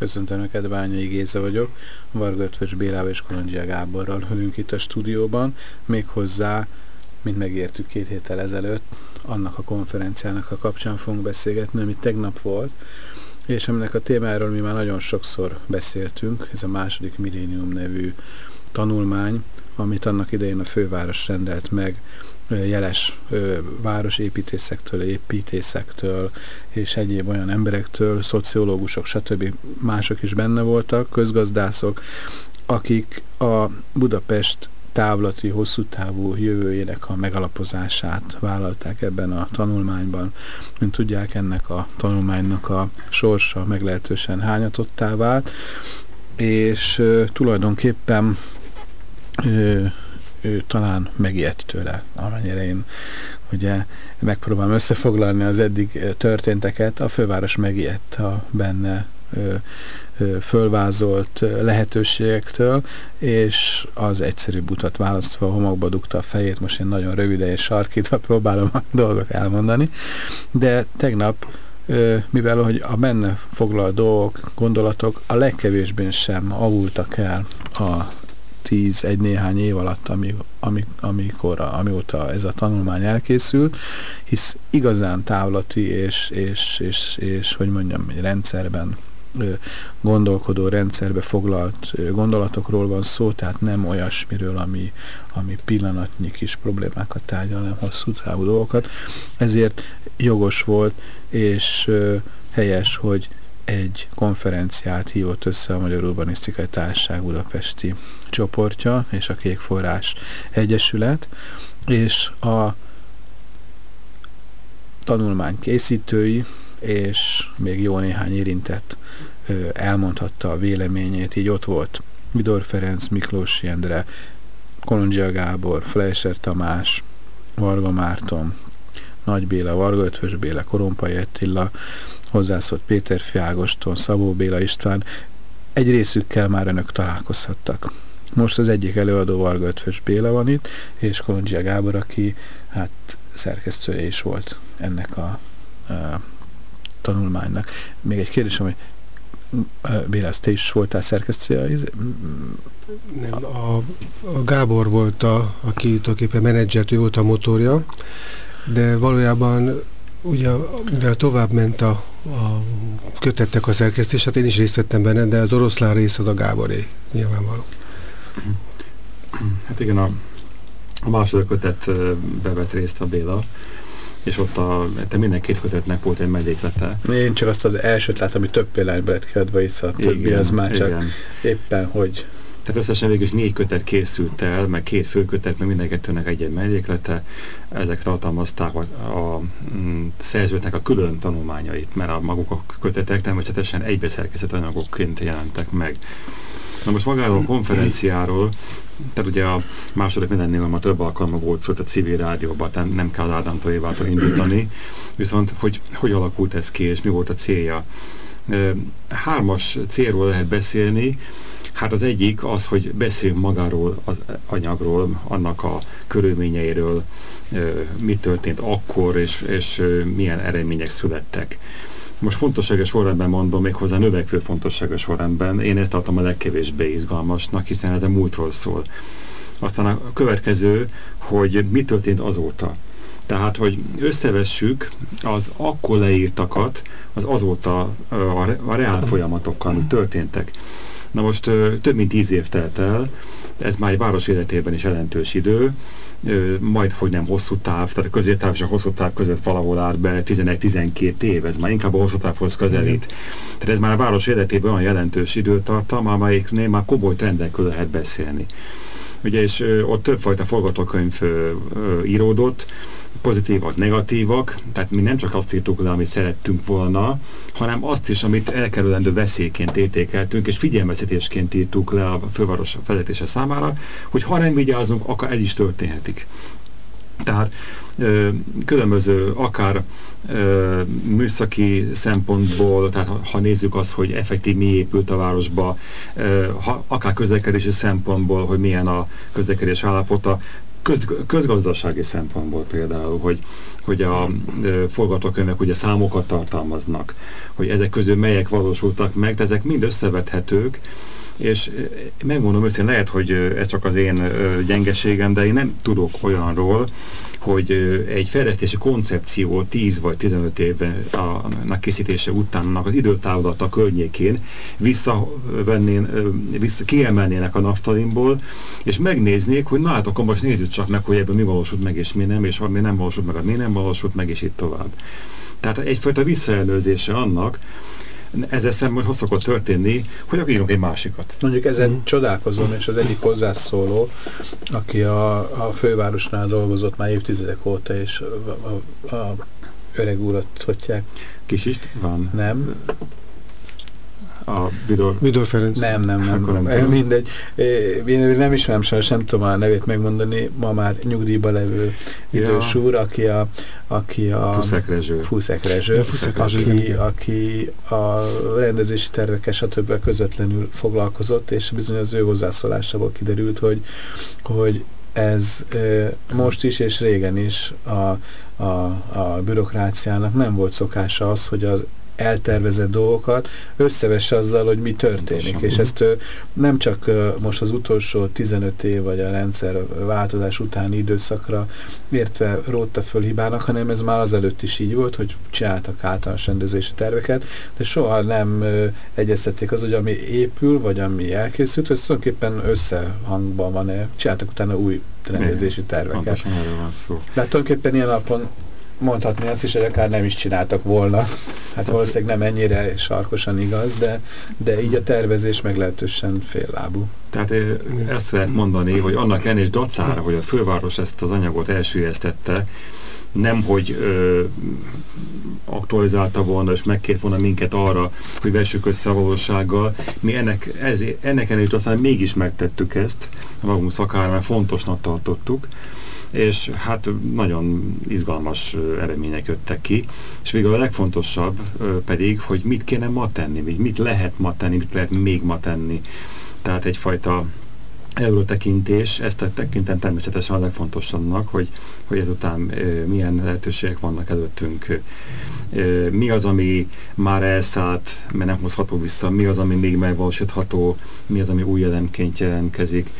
Köszöntöm Önöket, Bányai Géza vagyok. Varga Ötvös Bélával és Kolondzsia Gáborral ülünk itt a stúdióban, méghozzá, mint megértük két héttel ezelőtt, annak a konferenciának a kapcsán fogunk beszélgetni, ami tegnap volt, és aminek a témáról mi már nagyon sokszor beszéltünk, ez a második millénium nevű tanulmány, amit annak idején a főváros rendelt meg jeles városépítészektől, építészektől és egyéb olyan emberektől, szociológusok, stb. mások is benne voltak, közgazdászok, akik a Budapest távlati, hosszú távú jövőjének a megalapozását vállalták ebben a tanulmányban. Mint tudják, ennek a tanulmánynak a sorsa meglehetősen hányatottá vált, és tulajdonképpen ő talán megijedt tőle, amennyire én ugye megpróbálom összefoglalni az eddig történteket, a főváros megijedt a benne ö, ö, fölvázolt lehetőségektől, és az egyszerű utat választva a homokba dugta a fejét, most én nagyon rövide és sarkítva próbálom a dolgot elmondani, de tegnap mivel hogy a benne foglalt dolgok, gondolatok a legkevésbé sem avultak el a tíz, egy néhány év alatt, ami, ami, amikor, amióta ez a tanulmány elkészült, hisz igazán távlati és, és, és, és hogy mondjam, egy rendszerben gondolkodó rendszerbe foglalt gondolatokról van szó, tehát nem olyasmiről, ami, ami pillanatnyi kis problémákat tárgyal, hanem hosszú távú dolgokat. Ezért jogos volt és helyes, hogy egy konferenciát hívott össze a Magyar Urbanisztikai Társaság Budapesti csoportja és a Kék Forrás Egyesület, és a tanulmány készítői és még jó néhány érintett elmondhatta a véleményét, így ott volt Midor Ferenc, Miklós Jendre, Kolondzsia Gábor, Fleischer Tamás, Varga Márton, Nagy Béla, Varga Ötvös Béla, Korompai Attila, hozzászólt Péter Fiágoston, Szabó Béla István, egy részükkel már önök találkozhattak. Most az egyik előadó Varga Ötvös Béla van itt, és Kolondzsia Gábor, aki hát szerkesztője is volt ennek a, a tanulmánynak. Még egy kérdésem, hogy Béla, te is voltál szerkesztője? Nem, a, a Gábor volt, a, aki tulajdonképpen menedzselt, ő volt a motorja, de valójában ugye, mivel tovább ment a, a kötettek a szerkesztés, hát én is részt vettem benne, de az oroszlán rész az a Gáboré, nyilvánvaló. Hát igen, a, a második kötet bevett részt a Béla, és ott a, te minden két kötetnek volt egy melléklete. Én csak azt az elsőt látom, ami több példányba lett kiadva vissza, a többi igen, az már csak igen. éppen, hogy... Tehát összesen végül is négy kötet készült el, meg két főkötet, meg minden kettőnek egy-egy melléklete. Ezek tartalmazták a, a mm, szerzőknek a külön tanulmányait, mert a maguk a kötetek természetesen egybeszerkezett anyagokként jelentek meg. Na most magáról a konferenciáról, tehát ugye a második millennium a több alkalma volt szólt a civil rádióban, tehát nem kell Ádámtól Évától indítani, viszont hogy, hogy alakult ez ki, és mi volt a célja? Hármas célról lehet beszélni, Hát az egyik az, hogy beszéljünk magáról, az anyagról, annak a körülményeiről, mi történt akkor, és, és milyen eredmények születtek. Most fontosságos sorrendben mondom, méghozzá növekvő fontosságos sorrendben. Én ezt tartom a legkevésbé izgalmasnak, hiszen ez a múltról szól. Aztán a következő, hogy mi történt azóta. Tehát, hogy összevessük az akkor leírtakat az azóta a, reál folyamatokkal, történtek. Na most több mint tíz év telt el, ez már egy város életében is jelentős idő, majd hogy nem hosszú táv, tehát a középtáv és a hosszú táv között valahol áll be 11-12 év, ez már inkább a hosszú távhoz közelít. Tehát ez már a város életében olyan jelentős időtartam, amelyiknél már komoly trendekről lehet beszélni. Ugye, és ott többfajta forgatókönyv íródott, pozitívak, negatívak, tehát mi nem csak azt írtuk le, amit szerettünk volna, hanem azt is, amit elkerülendő veszélyként értékeltünk, és figyelmeztetésként írtuk le a főváros vezetése számára, hogy ha nem vigyázunk, akkor ez is történhetik. Tehát ö, különböző, akár ö, műszaki szempontból, tehát ha, ha nézzük azt, hogy effektív mi épült a városba, ö, ha, akár közlekedési szempontból, hogy milyen a közlekedés állapota, köz, közgazdasági szempontból például, hogy, hogy a ö, forgatókönyvek ugye számokat tartalmaznak, hogy ezek közül melyek valósultak meg, de ezek mind összevethetők, és megmondom őszintén, lehet, hogy ez csak az én gyengeségem, de én nem tudok olyanról, hogy egy fejlesztési koncepció 10 vagy 15 évnek készítése utánnak az időtávlata környékén visszavennén, vissza, kiemelnének a naftalimból, és megnéznék, hogy na hát akkor most nézzük csak meg, hogy ebben mi valósult meg, és mi nem, és ami nem valósult meg, mi nem valósult meg, és így tovább. Tehát egyfajta visszaelőzése annak, ezzel szemben hogy szokott történni, hogy akkor írunk egy másikat. Mondjuk ezen mm. csodálkozom, és az egyik hozzászóló, aki a, a fővárosnál dolgozott már évtizedek óta, és a, a, a öreg úrat hogyják. Kisist? Van. Nem a Vidor, Vidor Ferenc. Nem, nem, nem. nem, nem. Mindegy. Én nem ismerem sajnos, nem tudom a nevét megmondani. Ma már nyugdíjba levő idős ja. úr, aki a, aki a Fuszek Rezső. Fuszek Rezső, aki, aki a rendezési tervekkel stb. közvetlenül foglalkozott, és bizony az ő hozzászólásából kiderült, hogy, hogy ez e, most is és régen is a, a, a bürokráciának nem volt szokása az, hogy az eltervezett dolgokat összevesse azzal, hogy mi történik. Pontosan. És ezt nem csak most az utolsó 15 év vagy a rendszer változás utáni időszakra értve rótta föl hibának, hanem ez már azelőtt is így volt, hogy csináltak általános rendezési terveket, de soha nem egyeztették az, hogy ami épül, vagy ami elkészült, hogy tulajdonképpen összehangban van-e. Csináltak utána új rendezési terveket. Pontosan erről van szó. De tulajdonképpen ilyen alapon mondhatni azt is, hogy akár nem is csináltak volna. Hát valószínűleg nem ennyire sarkosan igaz, de, de így a tervezés meglehetősen féllábú. Tehát ezt lehet mondani, hogy annak ennél dacára, hogy a főváros ezt az anyagot elsüllyesztette, nem, hogy ö, aktualizálta volna, és megkért volna minket arra, hogy vessük össze a valósággal. Mi ennek, ez, ennek ennél aztán mégis megtettük ezt, a magunk szakára, mert fontosnak tartottuk és hát nagyon izgalmas eredmények jöttek ki, és végül a legfontosabb pedig, hogy mit kéne ma tenni, mit lehet ma tenni, mit lehet még ma tenni. Tehát egyfajta eurótekintés, ezt tekintem természetesen a legfontosabbnak, hogy, hogy ezután e, milyen lehetőségek vannak előttünk. Mi az, ami már elszállt, mert nem hozható vissza, mi az, ami még megvalósítható, mi az, ami új elemként jelentkezik.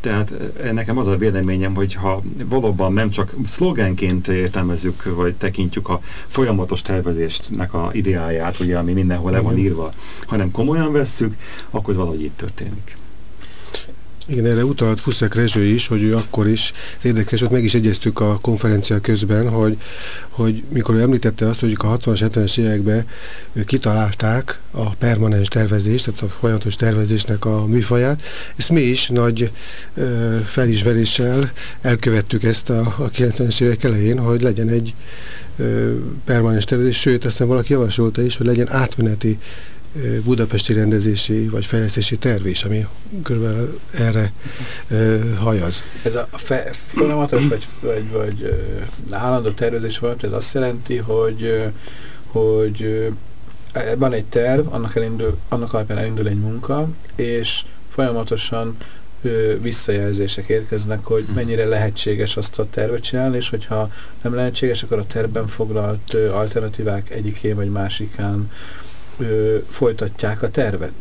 Tehát eh, nekem az a véleményem, hogy ha valóban nem csak szlogenként értelmezzük, vagy tekintjük a folyamatos tervezésnek a ideáját, ugye, ami mindenhol le van írva, hanem komolyan vesszük, akkor valahogy itt történik. Igen, erre utalt Fuszek Rezső is, hogy ő akkor is, érdekes, ott meg is egyeztük a konferencia közben, hogy, hogy mikor ő említette azt, hogy a 60-as, 70-es években kitalálták a permanens tervezést, tehát a folyamatos tervezésnek a műfaját, ezt mi is nagy ö, felismeréssel elkövettük ezt a, a 90-es évek elején, hogy legyen egy ö, permanens tervezés, sőt, aztán valaki javasolta is, hogy legyen átmeneti budapesti rendezési vagy fejlesztési terv is, ami körülbelül erre hajaz. Ez a fe, folyamatos vagy, vagy, vagy állandó tervezés folyamat, ez azt jelenti, hogy, hogy uh, van egy terv, annak, elindul, annak alapján elindul egy munka, és folyamatosan visszajelzések érkeznek, hogy hm. mennyire lehetséges azt a tervet csinálni, és hogyha nem lehetséges, akkor a tervben foglalt alternatívák egyikén vagy másikán ö, folytatják a tervet?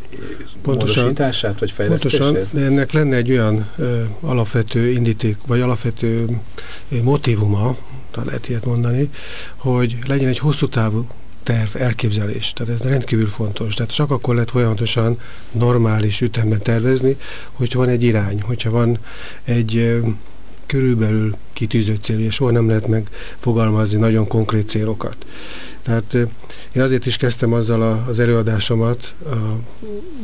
Pontosan, módosítását vagy fejlesztését? Pontosan, de ennek lenne egy olyan ö, alapvető indíték, vagy alapvető motivuma, ha lehet ilyet mondani, hogy legyen egy hosszú távú terv, elképzelés. Tehát ez rendkívül fontos. Tehát csak akkor lehet folyamatosan normális ütemben tervezni, hogyha van egy irány, hogyha van egy ö, körülbelül kitűzött cél, és soha nem lehet megfogalmazni nagyon konkrét célokat. Tehát én azért is kezdtem azzal az előadásomat a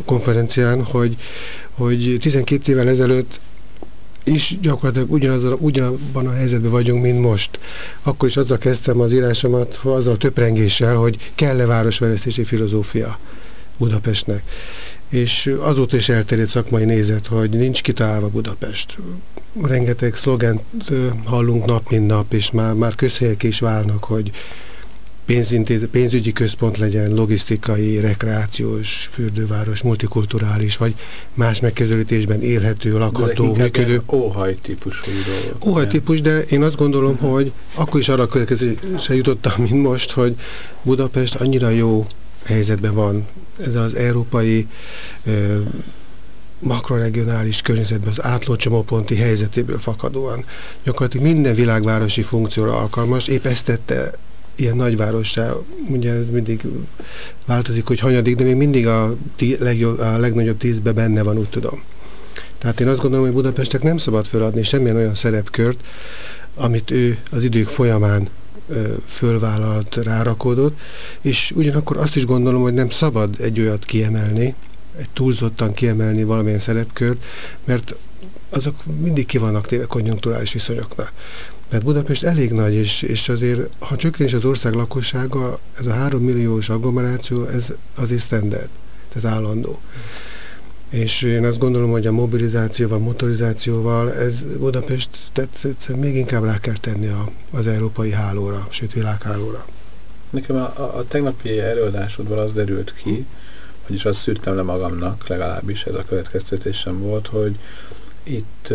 konferencián, hogy, hogy 12 évvel ezelőtt is gyakorlatilag ugyanaz, ugyanabban a helyzetben vagyunk, mint most. Akkor is azzal kezdtem az írásomat, azzal a töprengéssel, hogy kell-e városfejlesztési filozófia Budapestnek. És azóta is elterjedt szakmai nézet, hogy nincs kitalálva Budapest. Rengeteg szlogent hallunk nap, mint nap, és már, már közhelyek is válnak, hogy pénzügyi központ legyen, logisztikai, rekreációs, fürdőváros, multikulturális, vagy más megközelítésben élhető, lakható, működő. Óhaj típusú Óhaj típus, de én azt gondolom, uh-huh. hogy akkor is arra következésre jutottam, mint most, hogy Budapest annyira jó helyzetben van ezzel az európai ö, makroregionális környezetben az átlócsomóponti helyzetéből fakadóan. Gyakorlatilag minden világvárosi funkcióra alkalmas, épp ezt tette ilyen nagyvárossá, ugye ez mindig változik, hogy hanyadik, de még mindig a, tí, legjobb, a legnagyobb tízbe benne van, úgy tudom. Tehát én azt gondolom, hogy Budapestek nem szabad feladni semmilyen olyan szerepkört, amit ő az idők folyamán fölvállalt, rárakódott, és ugyanakkor azt is gondolom, hogy nem szabad egy olyat kiemelni, egy túlzottan kiemelni valamilyen szerepkört, mert azok mindig ki vannak téve konjunkturális viszonyoknak. Mert Budapest elég nagy, és, és azért, ha csökken is az ország lakossága, ez a három milliós agglomeráció, ez azért standard, ez állandó. És én azt gondolom, hogy a mobilizációval, motorizációval ez Budapest tehát még inkább rá kell tenni a, az európai hálóra, sőt világhálóra. Nekem a, a, a tegnapi előadásodban az derült ki, vagyis azt szűrtem le magamnak, legalábbis ez a következtetésem volt, hogy itt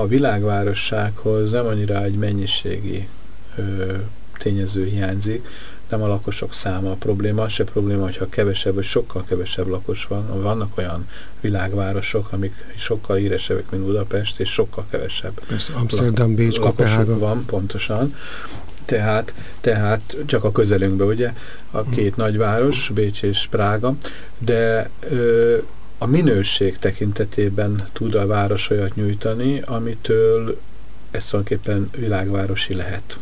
a világvárossághoz nem annyira egy mennyiségi ö, tényező hiányzik, nem a lakosok száma a probléma, se probléma, hogyha kevesebb, vagy sokkal kevesebb lakos van. Vannak olyan világvárosok, amik sokkal éresebbek, mint Budapest, és sokkal kevesebb Ez Amsterdam, Bécs, Kopenhága. van, pontosan. Tehát, tehát csak a közelünkben, ugye, a két hmm. nagyváros, Bécs és Prága, de ö, a minőség tekintetében tud a város olyat nyújtani, amitől ez tulajdonképpen világvárosi lehet.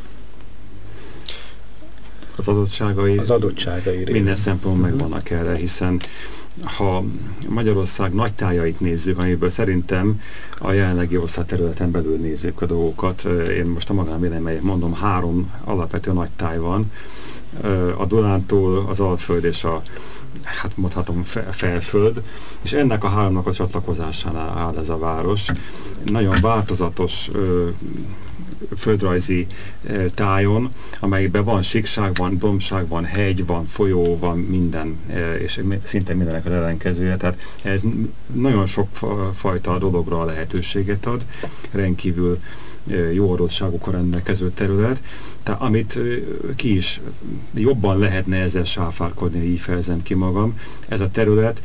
Az adottságai, az adottságai minden szempont uh-huh. megvannak erre, hiszen ha Magyarország nagy tájait nézzük, amiből szerintem a jelenlegi ország területen belül nézzük a dolgokat, én most a magam véleményét mondom, három alapvető nagy táj van, a Dunántúl, az Alföld és a hát mondhatom felföld, és ennek a háromnak a csatlakozásánál áll ez a város. Nagyon változatos ö, földrajzi ö, tájon, amelyben van síkság, van dombság, van hegy, van folyó, van minden, ö, és szinte mindenek az ellenkezője. Tehát ez nagyon sok fajta dologra a lehetőséget ad, rendkívül jó adottságokkal rendelkező terület, tehát amit ki is jobban lehetne ezzel sáfárkodni, így fejezem ki magam, ez a terület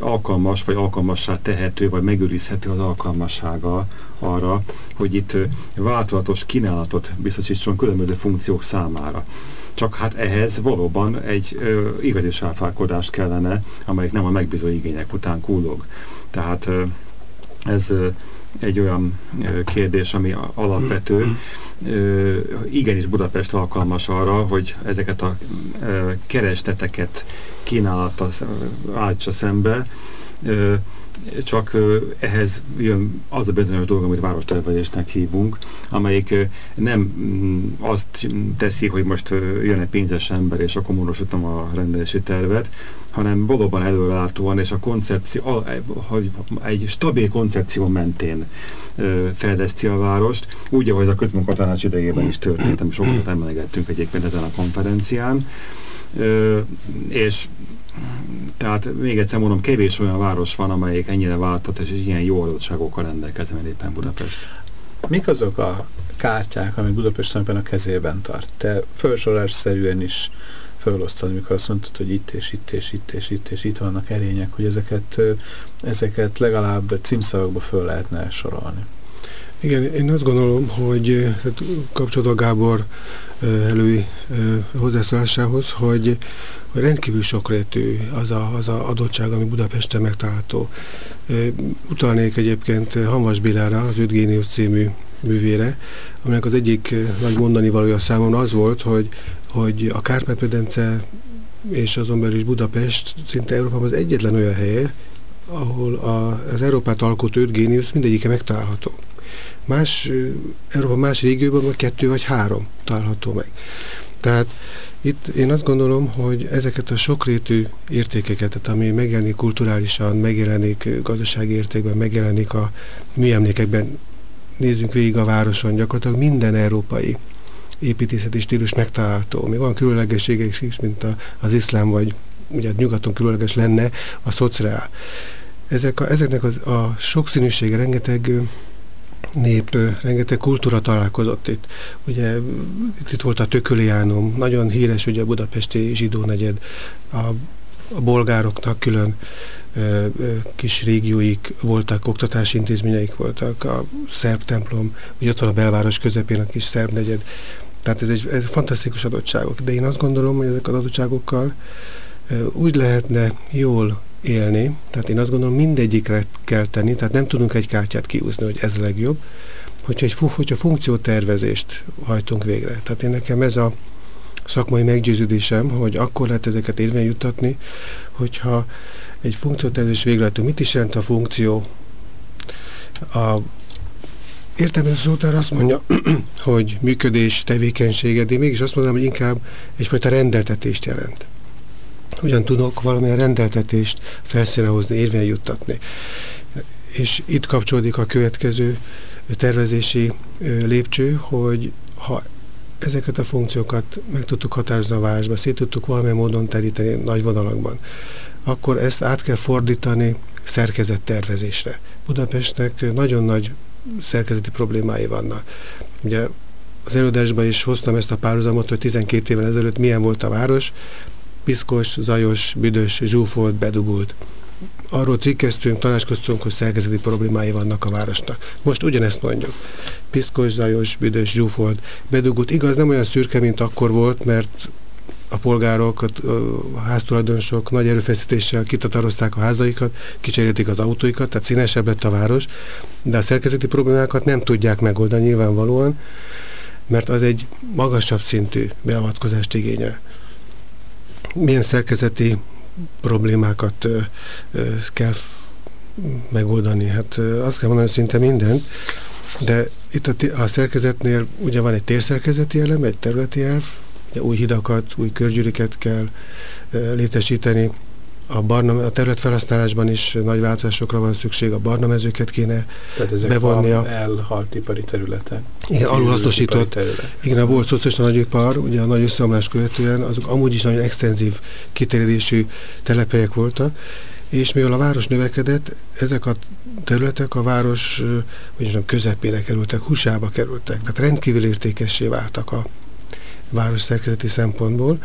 alkalmas, vagy alkalmassá tehető, vagy megőrizhető az alkalmassága arra, hogy itt változatos kínálatot biztosítson különböző funkciók számára. Csak hát ehhez valóban egy ö, igazi sáfárkodás kellene, amelyik nem a megbízó igények után kullog. Tehát ö, ez ö, egy olyan kérdés, ami alapvető. Igenis Budapest alkalmas arra, hogy ezeket a keresteteket kínálata állítsa szembe, csak ehhez jön az a bizonyos dolog, amit várostervezésnek hívunk, amelyik nem mm, azt teszi, hogy most jön egy pénzes ember, és akkor módosítom a rendelési tervet, hanem valóban előrelátóan, és a koncepció, hogy egy stabil koncepció mentén fejleszti a várost, úgy, ahogy ez a közmunkatanács idejében is történt, amit sokat emlegettünk egyébként ezen a konferencián, és tehát még egyszer mondom, kevés olyan város van, amelyik ennyire váltott, és ilyen jó adottságokkal rendelkezem, mint éppen Budapest. Mik azok a kártyák, amik Budapest a kezében tart? Te felsorolásszerűen is felosztani, mikor azt mondtad, hogy itt és itt és itt és itt és itt vannak erények, hogy ezeket, ezeket legalább címszavakba föl lehetne sorolni. Igen, én azt gondolom, hogy kapcsolatban Gábor elői hozzászólásához, hogy, hogy rendkívül sokrétű az a, az a adottság, ami Budapesten megtalálható. Utalnék egyébként Hanvas Bélára, az Öt című művére, aminek az egyik nagy mondani valója számomra az volt, hogy, hogy a Kárpát-medence és azon belül is Budapest szinte Európában az egyetlen olyan hely, ahol a, az Európát alkotó öt géniusz mindegyike megtalálható. Más, Európa más régióban vagy kettő vagy három található meg. Tehát itt én azt gondolom, hogy ezeket a sokrétű értékeket, tehát ami megjelenik kulturálisan, megjelenik gazdasági értékben, megjelenik a műemlékekben, nézzünk végig a városon, gyakorlatilag minden európai építészeti stílus megtalálható. Még olyan különlegességek is, mint a, az iszlám, vagy ugye nyugaton különleges lenne a szociál. Ezek a, ezeknek az, a sokszínűsége rengeteg nép, rengeteg kultúra találkozott itt. Ugye itt volt a Tököliánum, nagyon híres ugye a budapesti zsidó negyed, a, a bolgároknak külön ö, ö, kis régióik voltak, oktatási intézményeik voltak, a szerb templom, ugye ott van a belváros közepén a kis szerb negyed. Tehát ez egy ez fantasztikus adottságok. De én azt gondolom, hogy ezek az adottságokkal úgy lehetne jól élni, tehát én azt gondolom mindegyikre kell tenni, tehát nem tudunk egy kártyát kiúzni, hogy ez a legjobb, hogyha, egy, hogyha funkciótervezést hajtunk végre. Tehát én nekem ez a szakmai meggyőződésem, hogy akkor lehet ezeket érvény juttatni, hogyha egy funkciótervezés végrehajtunk. Mit is jelent a funkció? A értelmező szótár azt mondja, hogy működés, tevékenysége, de mégis azt mondanám, hogy inkább egyfajta rendeltetést jelent hogyan tudok valamilyen rendeltetést felszíne hozni, érvényen juttatni. És itt kapcsolódik a következő tervezési lépcső, hogy ha ezeket a funkciókat meg tudtuk határozni a városba, szét tudtuk valamilyen módon teríteni nagy vonalakban, akkor ezt át kell fordítani szerkezettervezésre. Budapestnek nagyon nagy szerkezeti problémái vannak. Ugye az előadásban is hoztam ezt a párhuzamot, hogy 12 évvel ezelőtt milyen volt a város, piszkos, zajos, büdös, zsúfolt, bedugult. Arról cikkeztünk, tanácskoztunk, hogy szerkezeti problémái vannak a városnak. Most ugyanezt mondjuk. Piszkos, zajos, büdös, zsúfolt, bedugult. Igaz, nem olyan szürke, mint akkor volt, mert a polgárok, a háztulajdonosok nagy erőfeszítéssel kitatarozták a házaikat, kicserélték az autóikat, tehát színesebb lett a város, de a szerkezeti problémákat nem tudják megoldani nyilvánvalóan, mert az egy magasabb szintű beavatkozást igényel milyen szerkezeti problémákat ö, ö, kell megoldani. Hát ö, azt kell mondani, szinte mindent, de itt a, a szerkezetnél ugye van egy térszerkezeti elem, egy területi elv, új hidakat, új körgyűriket kell létesíteni, a, barna, a területfelhasználásban is nagy változásokra van szükség, a barna mezőket kéne Tehát ezek bevonni a elhalt ipari területek. Igen, alulhasznosított. Igen, a volt szociális nagyipar, ugye a nagy összeomlás követően, azok amúgy is nagyon extenzív kiterjedésű telepelyek voltak, és mivel a város növekedett, ezek a területek a város hogy mondjam, közepére kerültek, húsába kerültek, tehát rendkívül értékessé váltak a, város szerkezeti szempontból,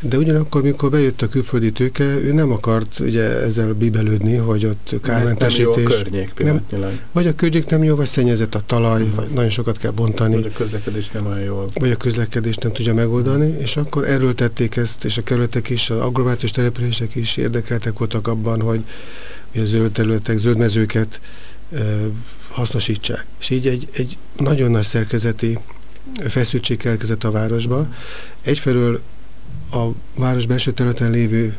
de ugyanakkor, mikor bejött a külföldi tőke, ő nem akart ugye ezzel bibelődni, hogy ott kármentesítés... Nem jó a környék nem, Vagy a környék nem jó, vagy szennyezett a talaj, uh-huh. vagy nagyon sokat kell bontani. Vagy a közlekedés nem olyan jól. Vagy a közlekedés nem tudja megoldani, uh-huh. és akkor erőltették ezt, és a kerületek is, az agglomerációs települések is érdekeltek voltak abban, hogy, hogy a zöld területek, zöld mezőket e, hasznosítsák. És így egy, egy nagyon nagy szerkezeti feszültség keletkezett a városba. Egyfelől a város belső területen lévő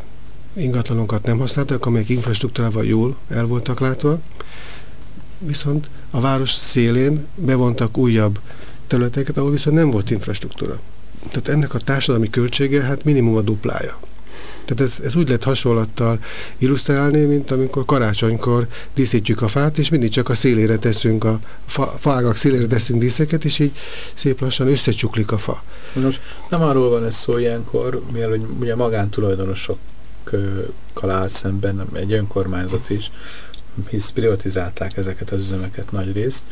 ingatlanokat nem használtak, amelyek infrastruktúrával jól el voltak látva, viszont a város szélén bevontak újabb területeket, ahol viszont nem volt infrastruktúra. Tehát ennek a társadalmi költsége hát minimum a duplája. Tehát ez, ez úgy lehet hasonlattal illusztrálni, mint amikor karácsonykor díszítjük a fát, és mindig csak a szélére teszünk, a fa, fágak szélére teszünk díszeket, és így szép lassan összecsuklik a fa. Most nem arról van ez szó ilyenkor, mivel ugye magántulajdonosokkal állt szemben egy önkormányzat is, hisz privatizálták ezeket az üzemeket nagy részt,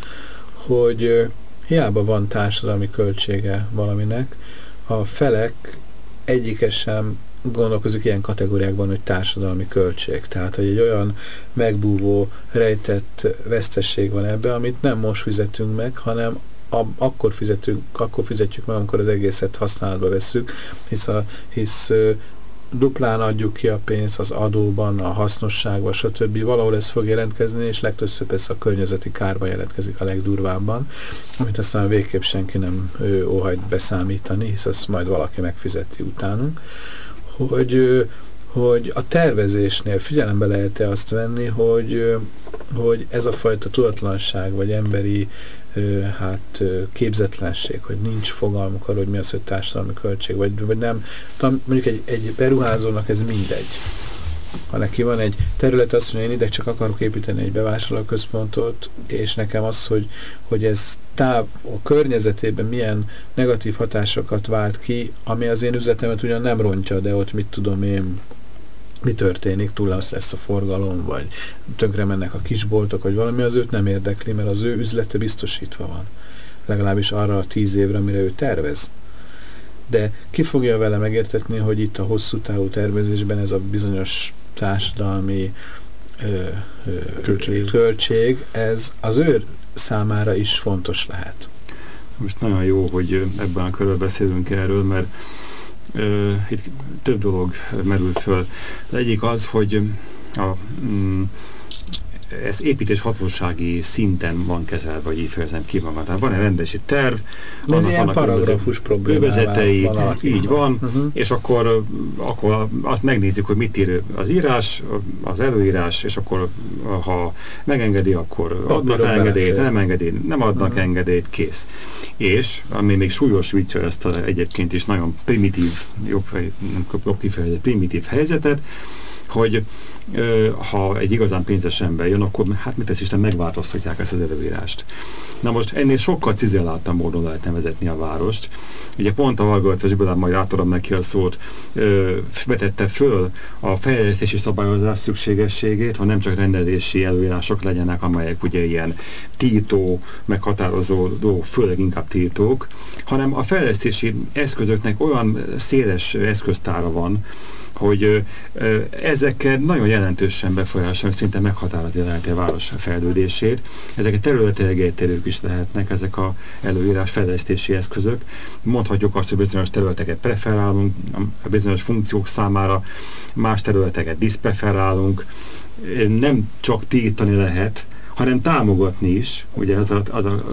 hogy hiába van társadalmi költsége valaminek, a felek egyike sem gondolkozik ilyen kategóriákban, hogy társadalmi költség. Tehát, hogy egy olyan megbúvó, rejtett vesztesség van ebbe, amit nem most fizetünk meg, hanem a, akkor, fizetünk, akkor fizetjük meg, amikor az egészet használatba veszük, hisz, a, hisz duplán adjuk ki a pénzt az adóban, a hasznosságban, stb. Valahol ez fog jelentkezni, és legtöbbször persze a környezeti kárban jelentkezik a legdurvábban, amit aztán végképp senki nem óhajt beszámítani, hisz azt majd valaki megfizeti utánunk hogy hogy a tervezésnél figyelembe lehet-e azt venni, hogy, hogy ez a fajta tudatlanság, vagy emberi hát képzetlenség, hogy nincs fogalmuk arról, hogy mi az, hogy társadalmi költség, vagy, vagy nem. Mondjuk egy, egy beruházónak ez mindegy. Ha neki van egy terület, azt mondja, én ide csak akarok építeni egy bevásárlóközpontot, és nekem az, hogy, hogy ez táv a környezetében milyen negatív hatásokat vált ki, ami az én üzletemet ugyan nem rontja, de ott mit tudom én, mi történik, túl lesz a forgalom, vagy tönkre mennek a kisboltok, vagy valami, az őt nem érdekli, mert az ő üzlete biztosítva van. Legalábbis arra a tíz évre, amire ő tervez. De ki fogja vele megértetni, hogy itt a hosszú távú tervezésben ez a bizonyos társadalmi ö, ö, költség. költség, ez az ő számára is fontos lehet. Most nagyon jó, hogy ebben a körben beszélünk erről, mert uh, itt több dolog merül föl. Az egyik az, hogy a, mm, ez építés hatósági szinten van kezelve, vagy így fejezem ki magam. Tehát van egy rendesi terv, Ez annak ilyen paragrafus övezetei, így van, uh -huh. és akkor, akkor azt megnézzük, hogy mit ír az írás, az előírás, és akkor ha megengedi, akkor adnak engedélyt, nem engedi, nem adnak uh -huh. engedélyt, kész. És, ami még súlyosítja ezt a, egyébként is nagyon primitív, jobb, nem jobb kifejezett, primitív helyzetet, hogy ha egy igazán pénzes ember jön, akkor hát mit tesz Isten, megváltoztatják ezt az előírást. Na most ennél sokkal cizelláltabb módon lehetne vezetni a várost. Ugye pont a Vezsibelán, majd átadom neki a szót, ö, vetette föl a fejlesztési szabályozás szükségességét, hogy nem csak rendelési előírások legyenek, amelyek ugye ilyen tiltó, meghatározó főleg inkább tiltók, hanem a fejlesztési eszközöknek olyan széles eszköztára van, hogy ezekkel nagyon jelentősen befolyásolják, szinte meghatározni lehet a város fejlődését. Ezek területileg eltérők is lehetnek, ezek a előírás fejlesztési eszközök. Mondhatjuk azt, hogy bizonyos területeket preferálunk, a bizonyos funkciók számára más területeket diszpreferálunk. Nem csak tiltani lehet, hanem támogatni is, ugye az a, az a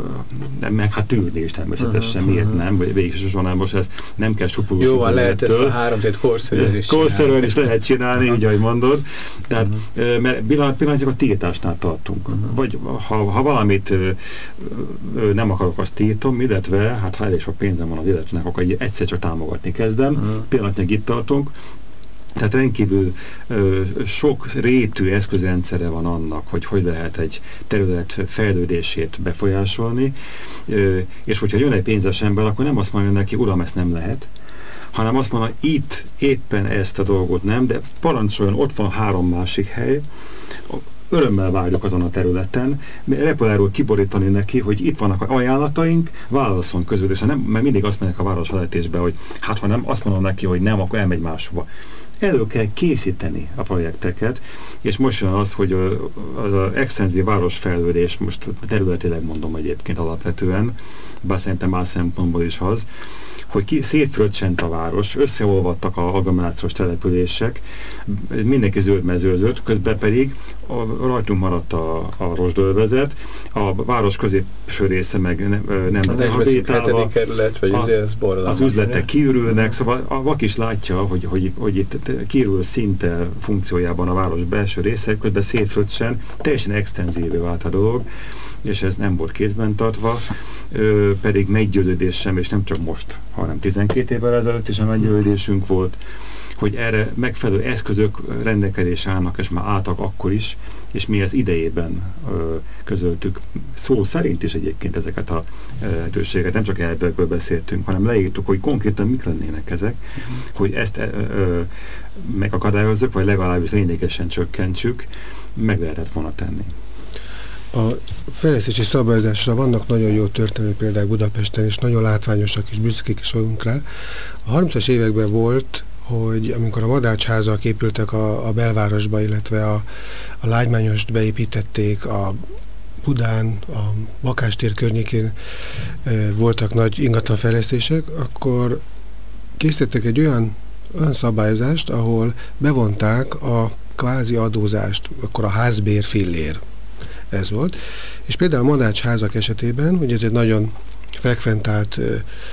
meg hát tűrni is természetesen, uh -huh, miért nem, vagy végül most ez nem kell supulósítani. Jó, lehet ezt a három tét korszerűen is Korszerűen is lehet csinálni, így ahogy mondod. Tehát, uh -huh. mert pillanat, pillanatnyilag a tiltásnál tartunk. Uh -huh. Vagy ha, ha valamit nem akarok, azt tiltom, illetve, hát ha elég sok pénzem van az illetőnek, akkor egyszer csak támogatni kezdem. Uh -huh. Pillanatnyilag itt tartunk, tehát rendkívül ö, sok rétű eszközrendszere van annak, hogy hogy lehet egy terület fejlődését befolyásolni, ö, és hogyha jön egy pénzes ember, akkor nem azt mondja neki, uram, ezt nem lehet, hanem azt mondja, itt éppen ezt a dolgot nem, de parancsoljon, ott van három másik hely, örömmel várjuk azon a területen, repüláról kiborítani neki, hogy itt vannak ajánlataink, válaszol közül, és nem, mert mindig azt mondják a város hogy hát ha nem, azt mondom neki, hogy nem, akkor elmegy máshova elő kell készíteni a projekteket, és most jön az, hogy az extenzív városfejlődés, most területileg mondom egyébként alapvetően, bár szerintem más szempontból is az, hogy ki, szétfröccsent a város, összeolvadtak a agglomerációs települések, mindenki zöldmezőzött, közben pedig a, rajtunk maradt a, a rozsdölvezet, a város középső része meg nem, nem rehabilitálva, kerület, vagy a, ez az üzletek kiürülnek, szóval a vak is látja, hogy, hogy, hogy itt kiürül szinte funkciójában a város belső része, közben szétfröccsen, teljesen extenzívé vált a dolog, és ez nem volt kézben tartva, ö, pedig meggyőződésem, és nem csak most, hanem 12 évvel ezelőtt is a meggyőződésünk volt, hogy erre megfelelő eszközök rendelkezés állnak, és már álltak akkor is, és mi az idejében ö, közöltük szó szerint is egyébként ezeket a lehetőséget, nem csak elvekből beszéltünk, hanem leírtuk, hogy konkrétan mik lennének ezek, hogy ezt ö, ö, megakadályozzuk, vagy legalábbis lényegesen csökkentsük, meg lehetett volna tenni. A fejlesztési szabályozásra vannak nagyon jó történelmi példák Budapesten, és nagyon látványosak, és büszkék is vagyunk rá. A 30-as években volt, hogy amikor a madácsházak épültek a, a belvárosba, illetve a, a lágymányost beépítették, a Budán, a Bakástér környékén e, voltak nagy ingatlanfejlesztések, akkor készítettek egy olyan, olyan szabályozást, ahol bevonták a kvázi adózást, akkor a házbér fillér ez volt. És például a Madács házak esetében, hogy ez egy nagyon frekventált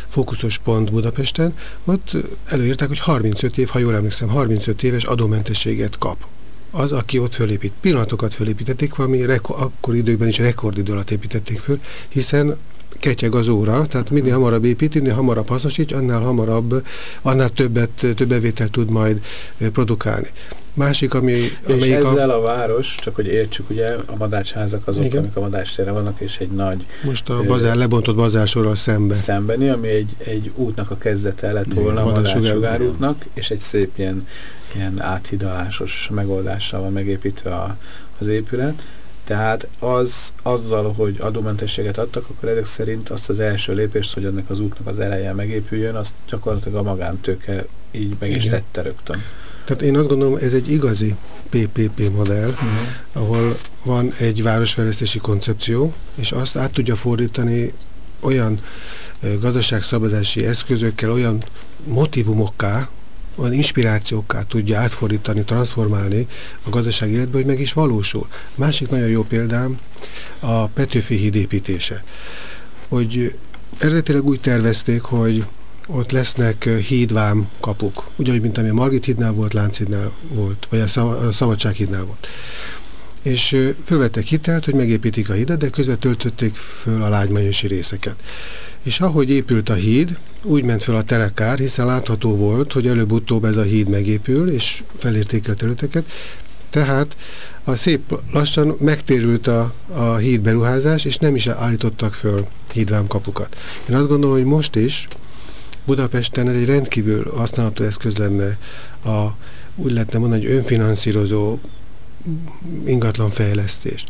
fókuszos pont Budapesten, ott előírták, hogy 35 év, ha jól emlékszem, 35 éves adómentességet kap az, aki ott fölépít. Pillanatokat fölépítették, valami akkor időben is rekordidő alatt építették föl, hiszen ketyeg az óra, tehát minél hamarabb épít, minél hamarabb hasznosít, annál hamarabb, annál többet, több bevételt tud majd produkálni. Másik, ami... És ezzel a... a város, csak hogy értsük, ugye a madácsházak azok, Igen. amik a madástére vannak, és egy nagy... Most a bazár, lebontott bazársorral szembe. Szembeni, ami egy, egy útnak a kezdete lett volna, a madácsugár útnak, és egy szép ilyen, ilyen áthidalásos megoldással van megépítve a, az épület. Tehát az, azzal, hogy adómentességet adtak, akkor ezek szerint azt az első lépést, hogy ennek az útnak az eleje megépüljön, azt gyakorlatilag a magántőke így meg is tette rögtön. Tehát én azt gondolom, ez egy igazi PPP modell, uh-huh. ahol van egy városfejlesztési koncepció, és azt át tudja fordítani olyan gazdaságszabadási eszközökkel, olyan motivumokká, olyan inspirációkká tudja átfordítani, transformálni a gazdaság életbe, hogy meg is valósul. Másik nagyon jó példám a Petőfi híd építése. Hogy eredetileg úgy tervezték, hogy ott lesznek hídvám kapuk, ugyanúgy, mint ami a Margit hídnál volt, Lánchídnál volt, vagy a Szabadság hídnál volt. És fölvettek hitelt, hogy megépítik a hídat, de közben töltötték föl a lágymányosi részeket. És ahogy épült a híd, úgy ment fel a telekár, hiszen látható volt, hogy előbb-utóbb ez a híd megépül, és felérték a területeket, tehát a szép lassan megtérült a, a híd beruházás, és nem is állítottak föl hídvám kapukat. Én azt gondolom, hogy most is Budapesten ez egy rendkívül használható eszköz lenne a, úgy lehetne mondani, hogy önfinanszírozó ingatlanfejlesztés.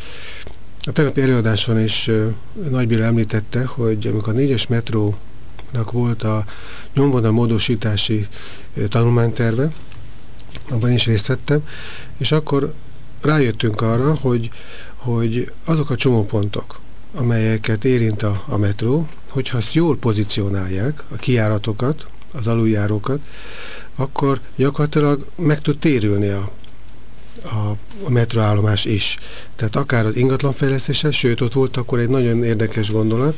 A tegnapi előadáson is Nagybira említette, hogy amikor a négyes metrónak volt a nyomvonal módosítási tanulmányterve, abban is részt vettem, és akkor rájöttünk arra, hogy, hogy azok a csomópontok, amelyeket érint a, a metró, hogyha azt jól pozícionálják, a kijáratokat, az aluljárókat, akkor gyakorlatilag meg tud térülni a, a, a metroállomás is. Tehát akár az ingatlanfejlesztéssel, sőt ott volt akkor egy nagyon érdekes gondolat,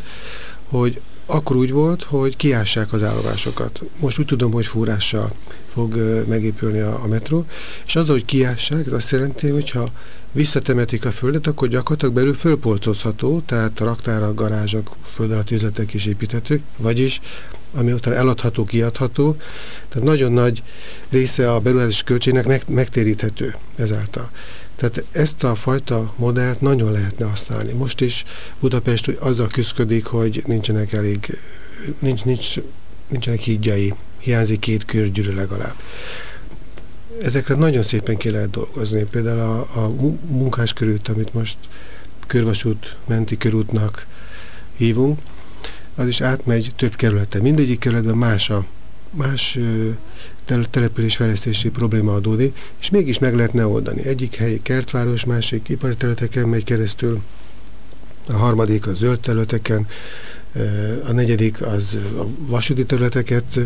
hogy akkor úgy volt, hogy kiássák az állomásokat. Most úgy tudom, hogy fúrással fog megépülni a, a metró, és az, hogy kiássák, ez azt jelenti, hogyha visszatemetik a földet, akkor gyakorlatilag belül fölpolcozható, tehát raktárak, garázsok, föld alatti üzletek is építhetők, vagyis ami utána eladható, kiadható, tehát nagyon nagy része a beruházási költségnek meg, megtéríthető ezáltal. Tehát ezt a fajta modellt nagyon lehetne használni. Most is Budapest azzal küzdik, hogy nincsenek elég, nincs, nincs, nincsenek hídjai, hiányzik két körgyűrű legalább. Ezekre nagyon szépen ki lehet dolgozni. Például a, a munkáskörút, amit most körvasút, menti körútnak hívunk, az is átmegy több kerületen. Mindegyik kerületben más a más településfejlesztési probléma adódik, és mégis meg lehetne oldani. Egyik hely kertváros, másik ipari területeken megy keresztül, a harmadik a zöld területeken, a negyedik az a vasúti területeket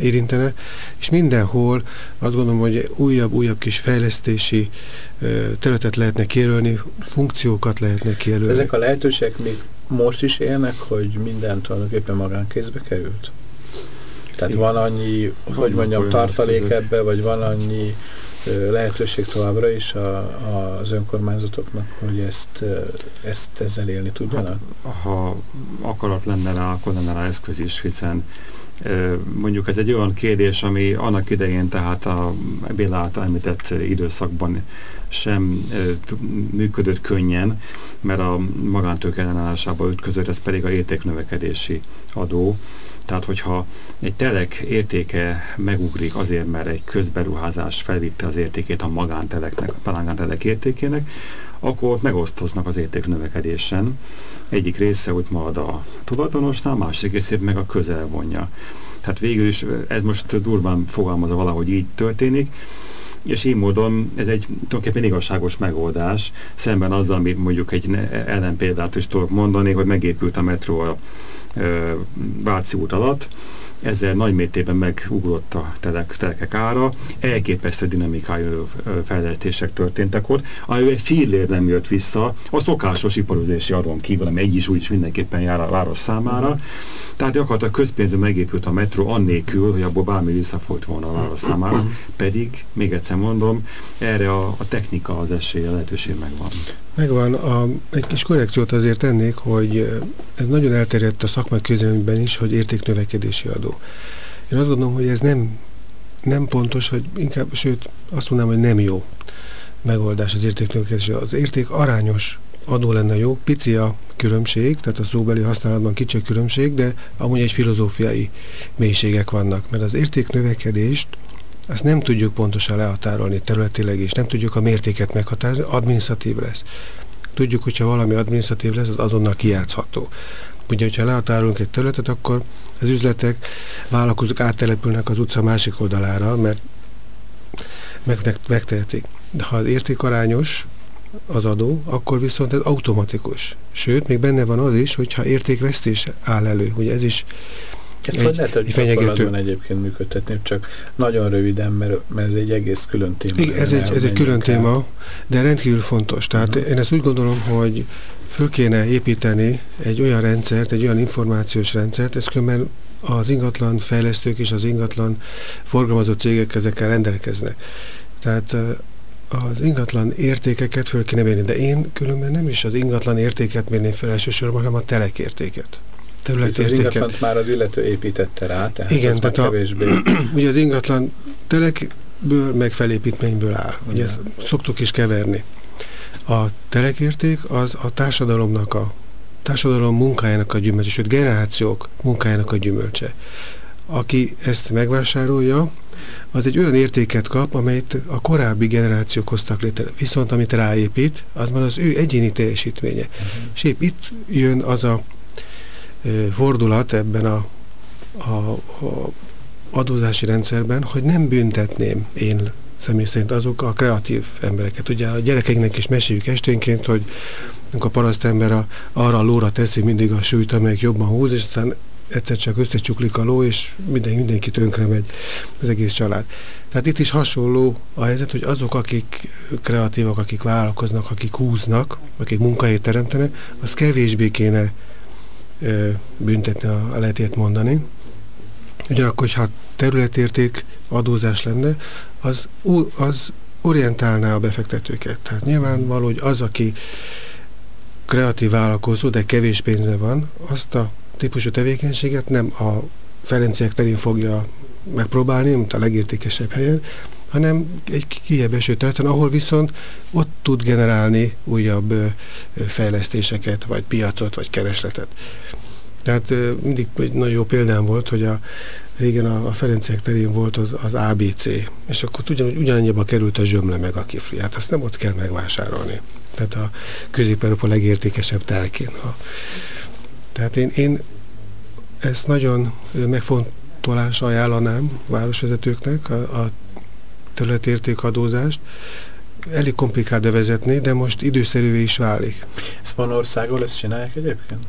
érintene, és mindenhol azt gondolom, hogy újabb-újabb kis fejlesztési területet lehetne kérölni, funkciókat lehetne kérölni. Ezek a lehetőségek még most is élnek, hogy minden tulajdonképpen magánkézbe került? Tehát van annyi, hogy mondjam, tartalék ebbe, vagy van annyi lehetőség továbbra is a, az önkormányzatoknak, hogy ezt, ezt ezzel élni tudjanak? Hát, ha akarat lenne rá, akkor lenne rá eszköz is, hiszen mondjuk ez egy olyan kérdés, ami annak idején, tehát a Béla által említett időszakban sem működött könnyen, mert a magántők ellenállásába ütközött, ez pedig a értéknövekedési adó. Tehát, hogyha egy telek értéke megugrik azért, mert egy közberuházás felvitte az értékét a magánteleknek, a magántelek értékének, akkor megosztoznak az értéknövekedésen. Egyik része úgy marad a tulajdonosnál, másik része meg a közel vonja. Tehát végül is ez most durván fogalmazva valahogy így történik, és így módon ez egy tulajdonképpen igazságos megoldás, szemben azzal, amit mondjuk egy ellenpéldát is tudok mondani, hogy megépült a metró a Váci út alatt, ezzel nagymértékben megugrott a telek, telekek ára, elképesztő dinamikájú fejlesztések történtek ott, ami egy fillér nem jött vissza, a szokásos iparozési adón kívül, ami egy is úgy is mindenképpen jár a város számára, tehát gyakorlatilag közpénző megépült a metró annélkül, hogy abból bármi visszafolyt volna a város számára, pedig, még egyszer mondom, erre a, a technika az esély, a lehetőség megvan. Megvan. A, egy kis korrekciót azért tennék, hogy ez nagyon elterjedt a szakmai közleményben is, hogy értéknövekedési adó. Én azt gondolom, hogy ez nem, nem pontos, hogy inkább, sőt, azt mondanám, hogy nem jó megoldás az értéknövekedési. Az érték arányos adó lenne jó, pici a különbség, tehát a szóbeli használatban kicsi a különbség, de amúgy egy filozófiai mélységek vannak, mert az értéknövekedést azt nem tudjuk pontosan lehatárolni területileg, és nem tudjuk a mértéket meghatározni, adminisztratív lesz. Tudjuk, hogyha valami adminisztratív lesz, az azonnal kijátszható. Ugye, hogyha lehatárolunk egy területet, akkor az üzletek, vállalkozók áttelepülnek az utca másik oldalára, mert meg, megtehetik. De ha az értékarányos az adó, akkor viszont ez automatikus. Sőt, még benne van az is, hogyha értékvesztés áll elő. Ugye ez is ezt egy, hogy lehet, hogy fenyegető. egyébként működtetni, csak nagyon röviden, mert, mert ez egy egész külön téma. Igen, ez egy, ez egy külön el. téma, de rendkívül fontos. Tehát uh mhm. -huh. én ezt úgy gondolom, hogy föl kéne építeni egy olyan rendszert, egy olyan információs rendszert, ez különben az ingatlan fejlesztők és az ingatlan forgalmazó cégek ezekkel rendelkeznek. Tehát az ingatlan értékeket föl kéne mérni, de én különben nem is az ingatlan értéket mérném fel elsősorban, hanem a telekértéket területértéket. Az ingatlant már az illető építette rá, tehát Igen, tehát a, kevésbé... ugye az ingatlan telekből, meg felépítményből áll. Ugye ezt szoktuk is keverni. A telekérték az a társadalomnak a társadalom munkájának a gyümölcse, sőt generációk munkájának a gyümölcse. Aki ezt megvásárolja, az egy olyan értéket kap, amelyet a korábbi generációk hoztak létre. Viszont amit ráépít, az már az ő egyéni teljesítménye. Uh -huh. És épp itt jön az a fordulat ebben a, a, a adózási rendszerben, hogy nem büntetném én személy szerint azok a kreatív embereket. Ugye a gyerekeknek is meséljük esténként, hogy a parasztember a, arra a lóra teszi mindig a súlyt, amelyik jobban húz, és aztán egyszer csak összecsuklik a ló, és minden, mindenki tönkre megy az egész család. Tehát itt is hasonló a helyzet, hogy azok, akik kreatívak, akik vállalkoznak, akik húznak, akik munkahelyet teremtenek, az kevésbé kéne büntetni, a, a lehet ilyet mondani. Ugyanakkor, hogyha területérték adózás lenne, az, az orientálná a befektetőket. Tehát nyilvánvaló, hogy az, aki kreatív vállalkozó, de kevés pénze van, azt a típusú tevékenységet nem a Ferenciek terén fogja megpróbálni, mint a legértékesebb helyen, hanem egy kiebb eső területen, ahol viszont ott tud generálni újabb fejlesztéseket, vagy piacot, vagy keresletet. Tehát mindig egy nagyon jó példám volt, hogy a régen a, a Ferenciek terén volt az, az ABC, és akkor ugyan, ugyanannyiba került a zsömle meg a kifli. Hát azt nem ott kell megvásárolni. Tehát a Közép-Európa legértékesebb telkén. Ha. Tehát én, én ezt nagyon megfontolás ajánlanám városvezetőknek, a, a területértékadózást, elég komplikált bevezetni, de most időszerűvé is válik. Országol, ezt csinálják egyébként?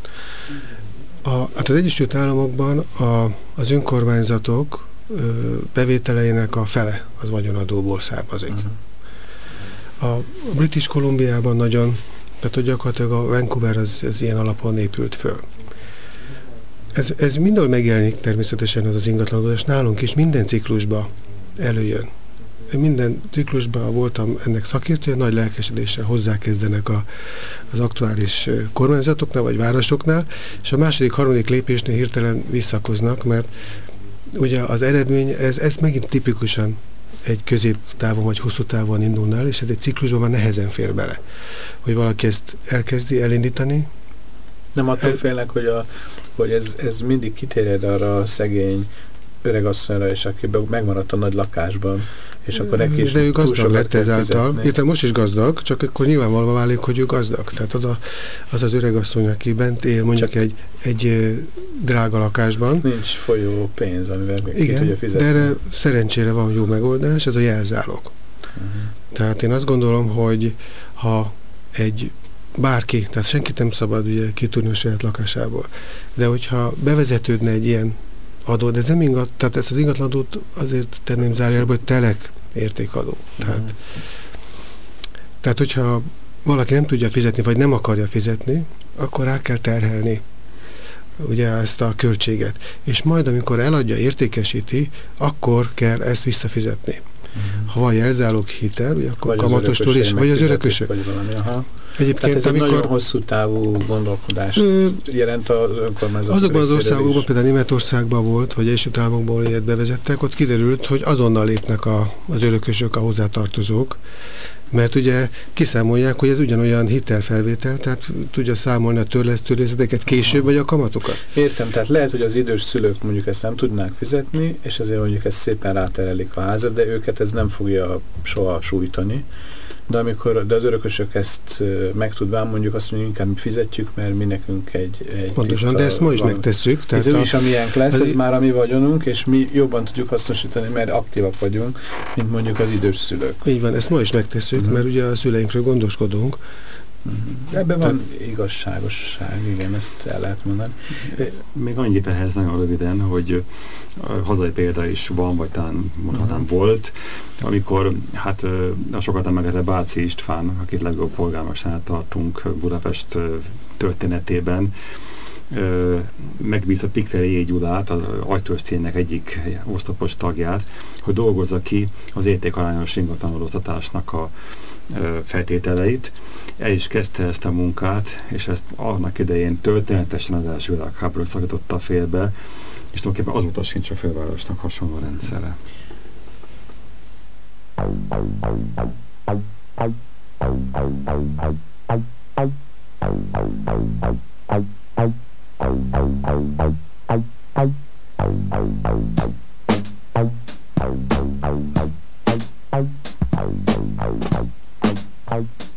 A, hát az Egyesült Államokban a, az önkormányzatok ö, bevételeinek a fele az vagyonadóból származik. Uh -huh. a, a British Kolumbiában nagyon, tehát hogy gyakorlatilag a Vancouver az, az ilyen alapon épült föl. Ez, ez mindenhol megjelenik természetesen az az ingatlanodás nálunk is minden ciklusban előjön minden ciklusban voltam ennek szakértője, nagy lelkesedéssel hozzákezdenek a, az aktuális kormányzatoknál vagy városoknál, és a második, harmadik lépésnél hirtelen visszakoznak, mert ugye az eredmény, ez, ez megint tipikusan egy középtávon vagy hosszú távon indulnál, és ez egy ciklusban már nehezen fér bele. Hogy valaki ezt elkezdi elindítani. Nem attól el... félnek, hogy, a, hogy ez, ez mindig kitered arra a szegény öregasszonyra, és aki megmaradt a nagy lakásban, és akkor neki is De ő gazdag lett ezáltal. Értem, most is gazdag, csak akkor nyilvánvalóan válik, hogy ő gazdag. Tehát az a, az, az öregasszony, aki bent él mondjuk egy, egy drága lakásban. Nincs folyó pénz, amivel még Igen, tudja fizetni. de erre szerencsére van jó megoldás, ez a jelzálog. Uh -huh. Tehát én azt gondolom, hogy ha egy bárki, tehát senkit nem szabad ugye kitudni a saját lakásából, de hogyha bevezetődne egy ilyen adó, de ez nem ingat, tehát ezt az ingatlanadót azért tenném zárjába, hogy telek értékadó. Tehát, uh-huh. tehát, hogyha valaki nem tudja fizetni, vagy nem akarja fizetni, akkor rá kell terhelni ugye ezt a költséget. És majd, amikor eladja, értékesíti, akkor kell ezt visszafizetni. Ha van jelzálók hitel, ugye akkor kamatostól is, vagy az örökösök. Vagy valami, aha. Egyébként, ez amikor, egy nagyon hosszú távú gondolkodást ö, jelent az önkormányzat Azokban az országokban, például Németországban volt, vagy Egyesült Államokból ilyet bevezettek, ott kiderült, hogy azonnal lépnek a, az örökösök, a hozzátartozók, mert ugye kiszámolják, hogy ez ugyanolyan hitelfelvétel, tehát tudja számolni a törlesztőrészeteket később, vagy a kamatokat. Értem, tehát lehet, hogy az idős szülők mondjuk ezt nem tudnák fizetni, és ezért mondjuk ezt szépen ráterelik a házat, de őket ez nem fogja soha sújtani de amikor de az örökösök ezt megtudván mondjuk azt mondjuk inkább fizetjük, mert mi nekünk egy, egy Pontosan, de ezt ma is megtesszük. Tehát ez a, is, amilyen lesz, ez már a mi vagyonunk, és mi jobban tudjuk hasznosítani, mert aktívak vagyunk, mint mondjuk az idős szülők. Így van, ezt ma is megtesszük. -huh. mert ugye a szüleinkről gondoskodunk. Ebben van Te... igazságosság, igen, ezt el lehet mondani. Még annyit ehhez nagyon röviden, hogy hazai példa is van, vagy talán mondhatnám -huh. volt, amikor hát a sokat emlegetett Báci István, akit legjobb polgármesterát tartunk Budapest történetében, megbízta Pikteri Gyulát, az agytörténnek egyik osztopos tagját, hogy dolgozza ki az értékarányos ingatlanadóztatásnak a feltételeit. El is kezdte ezt a munkát, és ezt annak idején történetesen az első világháború szakította félbe, és tulajdonképpen azóta sincs a fővárosnak hasonló rendszere. Bye. Bye.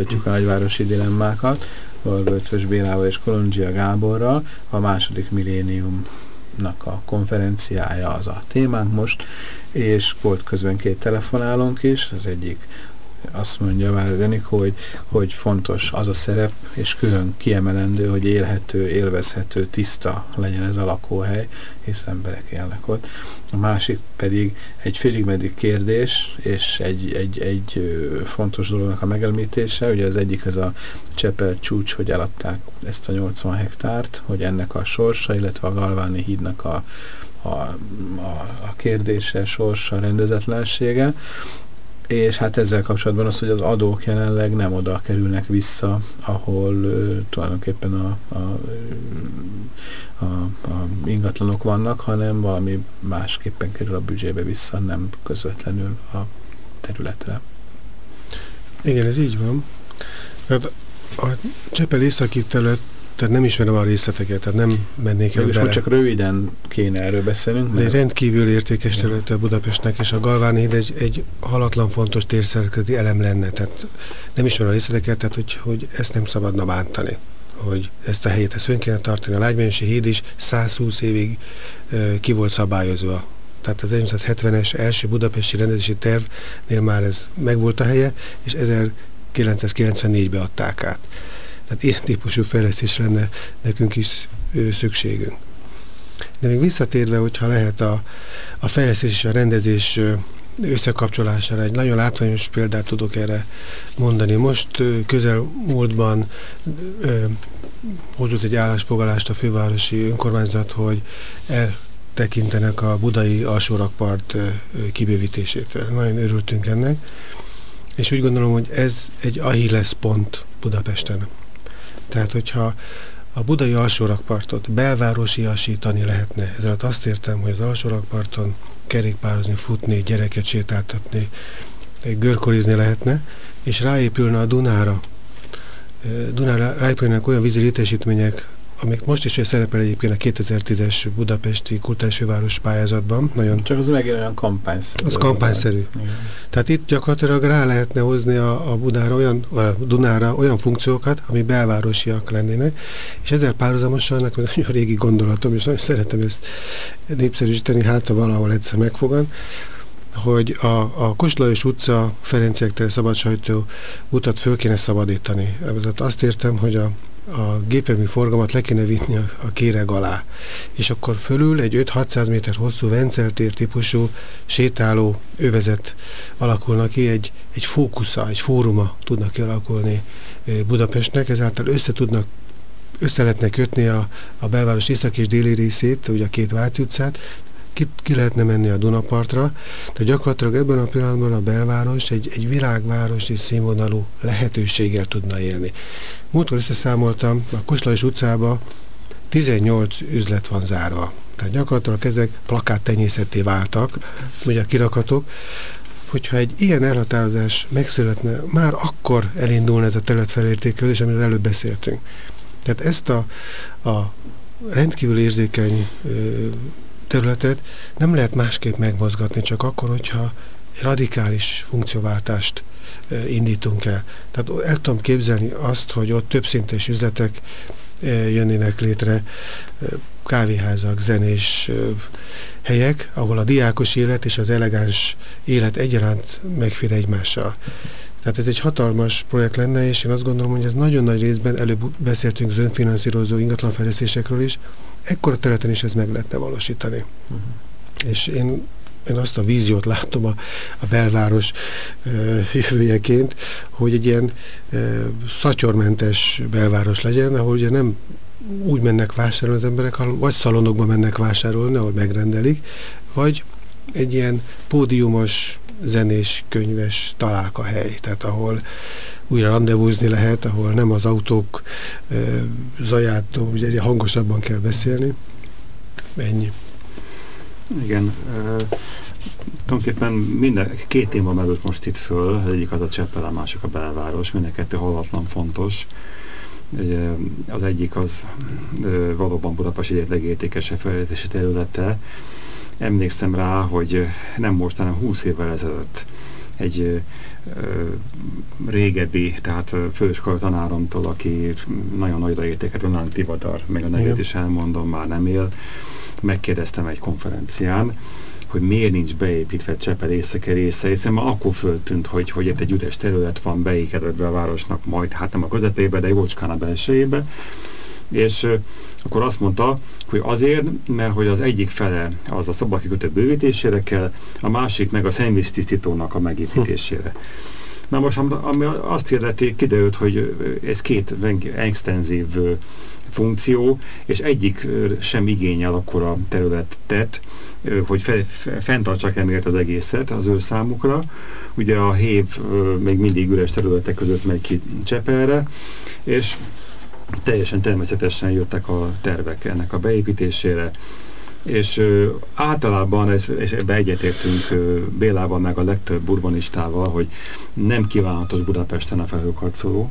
Folytatjuk a nagyvárosi dilemmákat, Varga Ötvös Bélával és Kolondzsia Gáborral. A második milléniumnak a konferenciája az a témánk most, és volt közben két telefonálónk is, az egyik azt mondja már hogy, hogy fontos az a szerep, és külön kiemelendő, hogy élhető, élvezhető, tiszta legyen ez a lakóhely, hisz emberek élnek ott. A másik pedig egy félig meddig kérdés, és egy, egy, egy fontos dolognak a megelmítése, ugye az egyik ez a Csepel csúcs, hogy eladták ezt a 80 hektárt, hogy ennek a sorsa, illetve a Galváni hídnak a, a, a, a kérdése, sorsa, rendezetlensége, és hát ezzel kapcsolatban az, hogy az adók jelenleg nem oda kerülnek vissza, ahol tulajdonképpen a, a, a, a ingatlanok vannak, hanem valami másképpen kerül a büdzsébe vissza, nem közvetlenül a területre. Igen, ez így van. Hát a Csepel északi terület tehát nem ismerem a részleteket, tehát nem mennék el bele. csak röviden kéne erről beszélnünk. De egy rendkívül értékes területe Budapestnek, és a Galváni híd egy, egy halatlan fontos térszerkezeti elem lenne. Tehát nem ismerem a részleteket, tehát hogy, hogy ezt nem szabadna bántani hogy ezt a helyet ezt ön kéne tartani. A Lágymányosi híd is 120 évig e, ki volt szabályozva. Tehát az 1970-es első budapesti rendezési tervnél már ez megvolt a helye, és 1994-be adták át. Tehát ilyen típusú fejlesztés lenne nekünk is szükségünk. De még visszatérve, hogyha lehet a, a fejlesztés és a rendezés összekapcsolására egy nagyon látványos példát tudok erre mondani. Most közel múltban hozott egy állásfoglalást a fővárosi önkormányzat, hogy eltekintenek a budai alsórakpart kibővítésétől. Nagyon örültünk ennek, és úgy gondolom, hogy ez egy Achilles pont Budapesten. Tehát, hogyha a budai alsórakpartot belvárosiasítani lehetne, ezzel azt értem, hogy az alsórakparton kerékpározni, futni, gyereket sétáltatni, görkorizni lehetne, és ráépülne a Dunára. Dunára ráépülnek olyan vízi létesítmények, amik most is szerepel egyébként a 2010-es budapesti kultúrásőváros pályázatban. Nagyon Csak az meg olyan kampányszerű. Az kampányszerű. Igen. Tehát itt gyakorlatilag rá lehetne hozni a, a Budára olyan, a Dunára olyan funkciókat, ami belvárosiak lennének, és ezzel párhuzamosan nekem nagyon régi gondolatom, és nagyon szeretem ezt népszerűsíteni, hát ha valahol egyszer megfogan, hogy a, a Koslajos utca Ferenciek szabadsajtó utat föl kéne szabadítani. Azt értem, hogy a a gépjármű forgalmat le kéne vinni a, kéreg alá, és akkor fölül egy 5-600 méter hosszú venceltér típusú sétáló övezet alakulna ki, egy, egy fókusza, egy fóruma tudnak kialakulni Budapestnek, ezáltal össze tudnak össze lehetne kötni a, a belváros északi és déli részét, ugye a két Váci utcát, ki, ki lehetne menni a Dunapartra, de gyakorlatilag ebben a pillanatban a belváros egy, egy világvárosi színvonalú lehetőséggel tudna élni. Múltkor összeszámoltam, a Koslajos utcába 18 üzlet van zárva. Tehát gyakorlatilag ezek plakáttenyészetté váltak, ugye a kirakatok, hogyha egy ilyen elhatározás megszületne, már akkor elindulna ez a területfelértékelés, amiről előbb beszéltünk. Tehát ezt a, a rendkívül érzékeny területet nem lehet másképp megmozgatni, csak akkor, hogyha radikális funkcióváltást indítunk el. Tehát el tudom képzelni azt, hogy ott többszintes üzletek jönnének létre, kávéházak, zenés helyek, ahol a diákos élet és az elegáns élet egyaránt megfér egymással. Tehát ez egy hatalmas projekt lenne, és én azt gondolom, hogy ez nagyon nagy részben, előbb beszéltünk az önfinanszírozó ingatlanfejlesztésekről is, ekkora területen is ez meg lehetne valósítani. Uh-huh. És én, én azt a víziót látom a, a belváros uh, jövőjeként, hogy egy ilyen uh, szatyormentes belváros legyen, ahol ugye nem úgy mennek vásárolni az emberek, vagy szalonokba mennek vásárolni, ahol megrendelik, vagy egy ilyen pódiumos, zenés, könyves találkahely, tehát ahol újra rendezvúzni lehet, ahol nem az autók e, zajától, ugye hangosabban kell beszélni. Ennyi. Igen. E, tulajdonképpen minden, két téma merült most itt föl, egyik az a Cseppel, a másik a belváros, mind a kettő hallatlan fontos. Az egyik az valóban Budapest egyet legértékesebb fejlesztési területe. Emlékszem rá, hogy nem most, hanem 20 évvel ezelőtt egy régebbi, tehát főiskola tanáromtól, aki nagyon nagyra értéket, Ronald Tivadar, meg a nevét is elmondom, már nem él, megkérdeztem egy konferencián, hogy miért nincs beépítve Csepel északi része, hiszen már akkor föltűnt, hogy, hogy itt egy üres terület van beékedve a városnak majd, hát nem a közepébe, de jócskán a belsejébe, és akkor azt mondta, hogy azért, mert hogy az egyik fele az a szobakikötő bővítésére kell, a másik meg a szennyvíztisztítónak a megépítésére. Na most, ami azt illeti, kiderült, hogy ez két extenzív funkció, és egyik sem igényel akkor a területet, hogy fe, fenntartsák emiatt az egészet az ő számukra. Ugye a hév még mindig üres területek között megy ki Csepelre, és teljesen természetesen jöttek a tervek ennek a beépítésére, és ö, általában, ez, és ebbe egyetértünk ö, Bélával meg a legtöbb urbanistával, hogy nem kívánatos Budapesten a felhőkarcoló,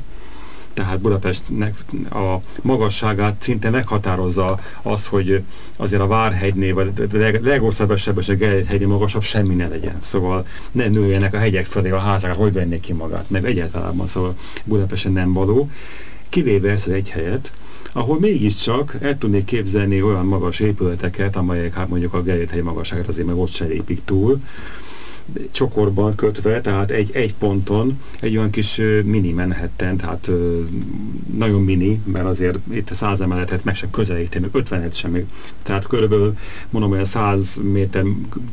tehát Budapestnek a magasságát szinte meghatározza az, hogy azért a Várhegynél, vagy leg, leghosszabb esetben a Gellért magasabb semmi ne legyen. Szóval ne nőjenek a hegyek felé a házak, hogy vennék ki magát, meg egyáltalán, szóval Budapesten nem való kivéve ezt egy helyet, ahol mégiscsak el tudnék képzelni olyan magas épületeket, amelyek hát mondjuk a Gerét magasságát azért meg ott se lépik túl, csokorban kötve, tehát egy, egy ponton, egy olyan kis mini Manhattan, tehát nagyon mini, mert azért itt a 100 emeletet meg sem közelíteni, 50-et sem még. Tehát körülbelül mondom olyan 100 méter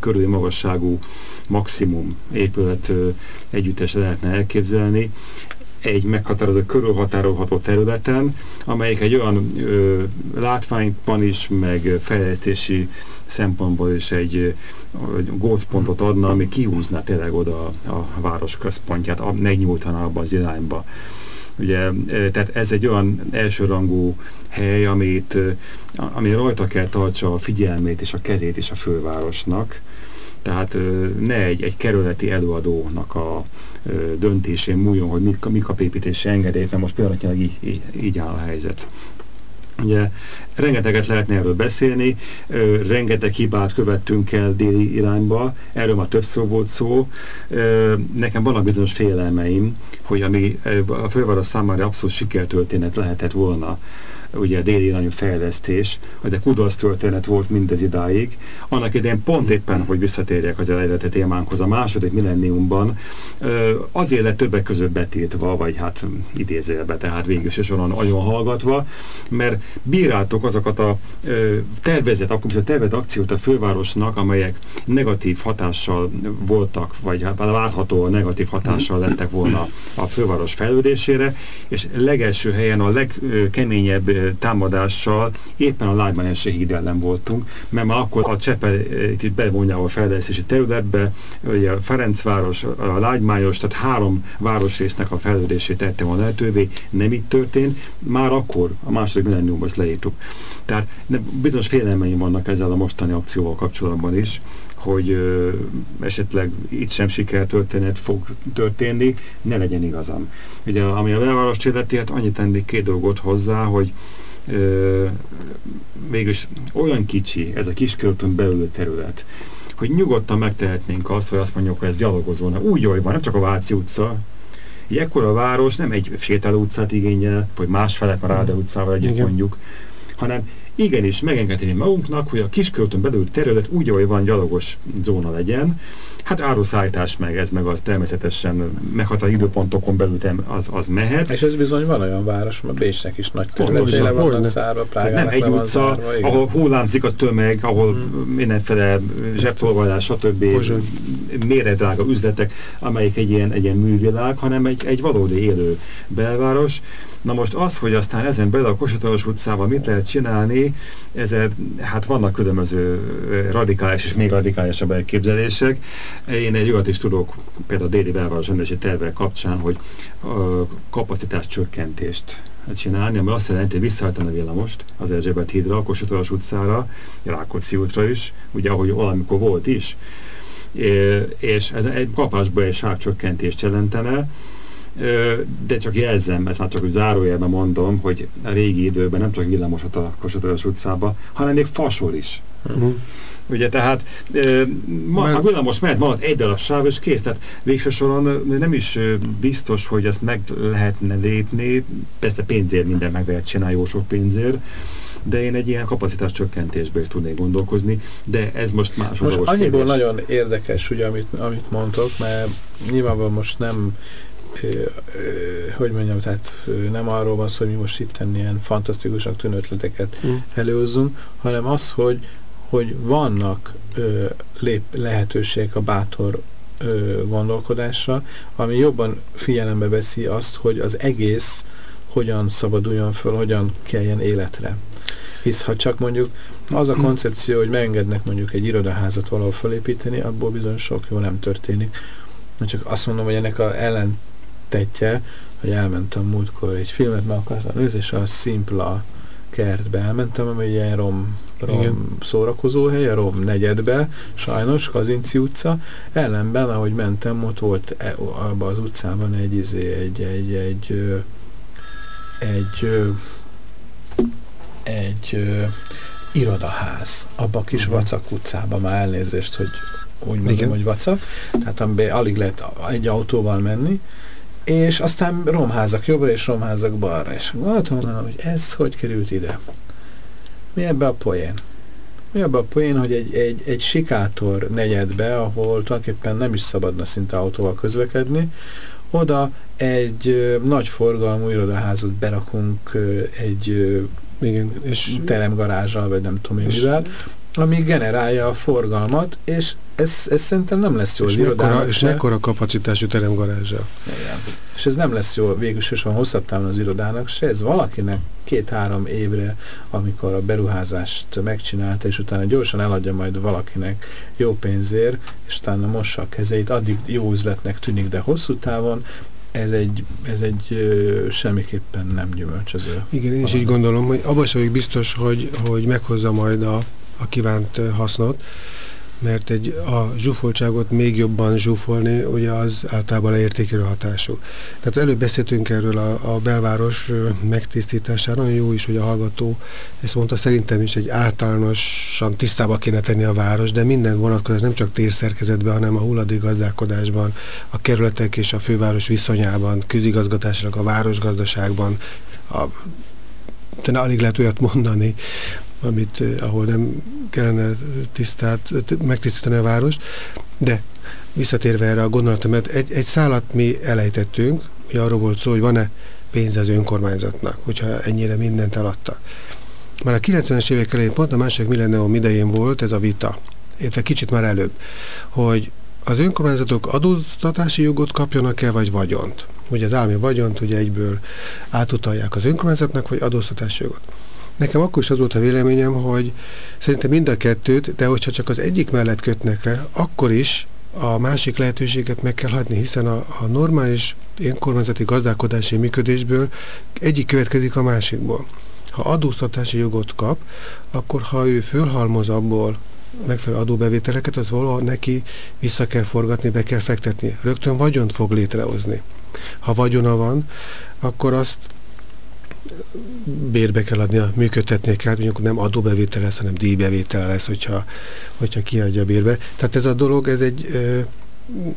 körüli magasságú maximum épület együttes lehetne elképzelni egy meghatározott körülhatárolható területen, amelyik egy olyan ö, látványban is, meg fejlesztési szempontból is egy gócpontot adna, ami kihúzna tényleg oda a, a város központját, megnyújtana abba az irányba. Ugye, tehát ez egy olyan elsőrangú hely, amit, ami rajta kell tartsa a figyelmét és a kezét is a fővárosnak. Tehát ne egy, egy kerületi előadónak a, döntésén múljon, hogy mik, mik a építési engedélyt, mert most pillanatnyilag így, így, így áll a helyzet. Ugye rengeteget lehetne erről beszélni, rengeteg hibát követtünk el déli irányba, erről már többször volt szó. Nekem vannak bizonyos félelmeim, hogy ami a főváros számára abszolút sikertörténet lehetett volna, ugye a déli irányú fejlesztés, de kudarc történet volt mindez idáig. Annak idején pont éppen, hogy visszatérjek az eredeti témánkhoz, a második millenniumban azért lett többek között betiltva, vagy hát idézélbe, tehát végül is soron nagyon hallgatva, mert bíráltok azokat a tervezett, akkor a tervezett akciót a fővárosnak, amelyek negatív hatással voltak, vagy hát várható negatív hatással lettek volna a főváros fejlődésére, és legelső helyen a legkeményebb támadással éppen a Lágymányesi híd ellen voltunk, mert már akkor a Csepel itt bevonja a fejlesztési területbe, ugye a Ferencváros, a Lágymányos, tehát három városrésznek a fejlődését tette volna lehetővé, nem itt történt, már akkor a második millenniumban ezt leírtuk. Tehát bizonyos félelmeim vannak ezzel a mostani akcióval kapcsolatban is, hogy ö, esetleg itt sem sikertörténet fog történni, ne legyen igazam. Ugye, ami a belváros illeti, hát annyit tennék két dolgot hozzá, hogy ö, mégis olyan kicsi ez a kiskörtön belül terület, hogy nyugodtan megtehetnénk azt, hogy azt mondjuk, hogy ez gyalogozóna. Úgy jól van, nem csak a Váci utca, egy ekkora város nem egy sétáló utcát igényel, vagy másfelek a Ráda utcával együtt Igen. mondjuk, hanem igenis megengedni magunknak, hogy a kiskörtön belül terület úgy, ahogy van gyalogos zóna legyen, Hát áruszállítás meg ez, meg az természetesen meghatár időpontokon belül az, az mehet. És ez bizony van olyan város, mert Bécsnek is nagy területére vannak szárva, Nem egy utca, zárva, ahol hullámzik a tömeg, ahol hmm. mindenféle zsebtolvajlás, stb. méretdrága üzletek, amelyik egy ilyen, egy ilyen művilág, hanem egy, egy valódi élő belváros. Na most az, hogy aztán ezen belül a Kossuth utcával mit lehet csinálni, ezzel, hát vannak különböző radikális és még radikálisabb elképzelések. Én egy olyat is tudok, például a déli belváros tervek kapcsán, hogy kapacitás csökkentést csinálni, ami azt jelenti, hogy visszaállítani a villamost az Erzsébet hídra, a Kossuth utcára, Rákóczi útra is, ugye ahogy valamikor volt is, és ez egy kapásba egy sávcsökkentést jelentene, de csak jelzem, ezt már csak úgy zárójelben mondom, hogy a régi időben nem csak villamosat a Kossuth utcába, hanem még fasol is. Uh-huh. Ugye tehát ma, Már... a villamos mehet marad egy darab sáv, és kész. Tehát végső soron nem is biztos, hogy ezt meg lehetne lépni. Persze pénzért minden meg lehet csinálni, jó sok pénzért de én egy ilyen kapacitás csökkentésből is tudnék gondolkozni, de ez most más Most annyiból kérdés. nagyon érdekes, ugye, amit, amit mondtok, mert nyilvánvalóan most nem hogy mondjam, tehát nem arról van szó, hogy mi most itt ilyen fantasztikusak tűnő ötleteket mm. előhozzunk, hanem az, hogy, hogy vannak ö, lép, lehetőségek a bátor ö, gondolkodásra, ami jobban figyelembe veszi azt, hogy az egész hogyan szabaduljon föl, hogyan keljen életre. Hisz ha csak mondjuk az a koncepció, hogy megengednek mondjuk egy irodaházat valahol felépíteni, abból bizony sok jó nem történik. Csak azt mondom, hogy ennek a ellentetje, hogy elmentem múltkor egy filmet meg akartam nézni, és a Simpla kertbe elmentem, ami egy ilyen rom, rom szórakozóhely, a rom negyedbe, sajnos, Kazinci utca. Ellenben, ahogy mentem, ott volt e, abban az utcában egy, izé, egy, egy, egy, egy, egy, egy ö, irodaház, abba a kis uh mhm. vacak utcában, már elnézést, hogy úgy mondom, Igen. hogy vacak, tehát amiben alig lehet egy autóval menni, és aztán romházak jobbra és romházak balra, és gondoltam, hogy ez hogy került ide? Mi ebbe a poén? Mi ebbe a poén, hogy egy, egy, egy sikátor negyedbe, ahol tulajdonképpen nem is szabadna szinte autóval közlekedni, oda egy ö, nagy forgalmú irodaházat berakunk ö, egy ö, igen, és teremgarázsal, vagy nem tudom én mivel, ami generálja a forgalmat, és ez, ez szerintem nem lesz jó és az irodának. És mekkora kapacitású teremgarázsa. Igen. És ez nem lesz jó végül van hosszabb távon az irodának se, ez valakinek két-három évre, amikor a beruházást megcsinálta, és utána gyorsan eladja majd valakinek jó pénzért, és utána mossa a kezeit, addig jó üzletnek tűnik, de hosszú távon ez egy, ez egy ö, semmiképpen nem gyümölcsöző. Igen, én is így gondolom, hogy abban sem biztos, hogy, hogy meghozza majd a, a kívánt hasznot, mert egy, a zsúfoltságot még jobban zsúfolni, ugye az általában leértékelő hatású. Tehát előbb beszéltünk erről a, a belváros megtisztítására, nagyon jó is, hogy a hallgató ezt mondta, szerintem is egy általánosan tisztába kéne tenni a város, de minden vonatkozás nem csak térszerkezetben, hanem a hulladékgazdálkodásban, a kerületek és a főváros viszonyában, közigazgatásnak, a városgazdaságban, a de alig lehet olyat mondani, amit, eh, ahol nem kellene tisztát, megtisztítani a várost, de visszatérve erre a gondolatra, mert egy, egy szállat mi elejtettünk, hogy arról volt szó, hogy van-e pénz az önkormányzatnak, hogyha ennyire mindent eladtak. Már a 90-es évek elején, pont a második millennium idején volt ez a vita, illetve kicsit már előbb, hogy az önkormányzatok adóztatási jogot kapjanak-e, vagy vagyont. Ugye az állami vagyont ugye egyből átutalják az önkormányzatnak, vagy adóztatási jogot. Nekem akkor is az volt a véleményem, hogy szerintem mind a kettőt, de hogyha csak az egyik mellett kötnek le, akkor is a másik lehetőséget meg kell hagyni, hiszen a, a normális önkormányzati gazdálkodási működésből egyik következik a másikból. Ha adóztatási jogot kap, akkor ha ő fölhalmoz abból megfelelő adóbevételeket, az valahol neki vissza kell forgatni, be kell fektetni. Rögtön vagyont fog létrehozni. Ha vagyona van, akkor azt bérbe kell adni, a működtetnék át, mondjuk nem adóbevétel lesz, hanem díjbevétel lesz, hogyha, hogyha kiadja a bérbe. Tehát ez a dolog, ez egy,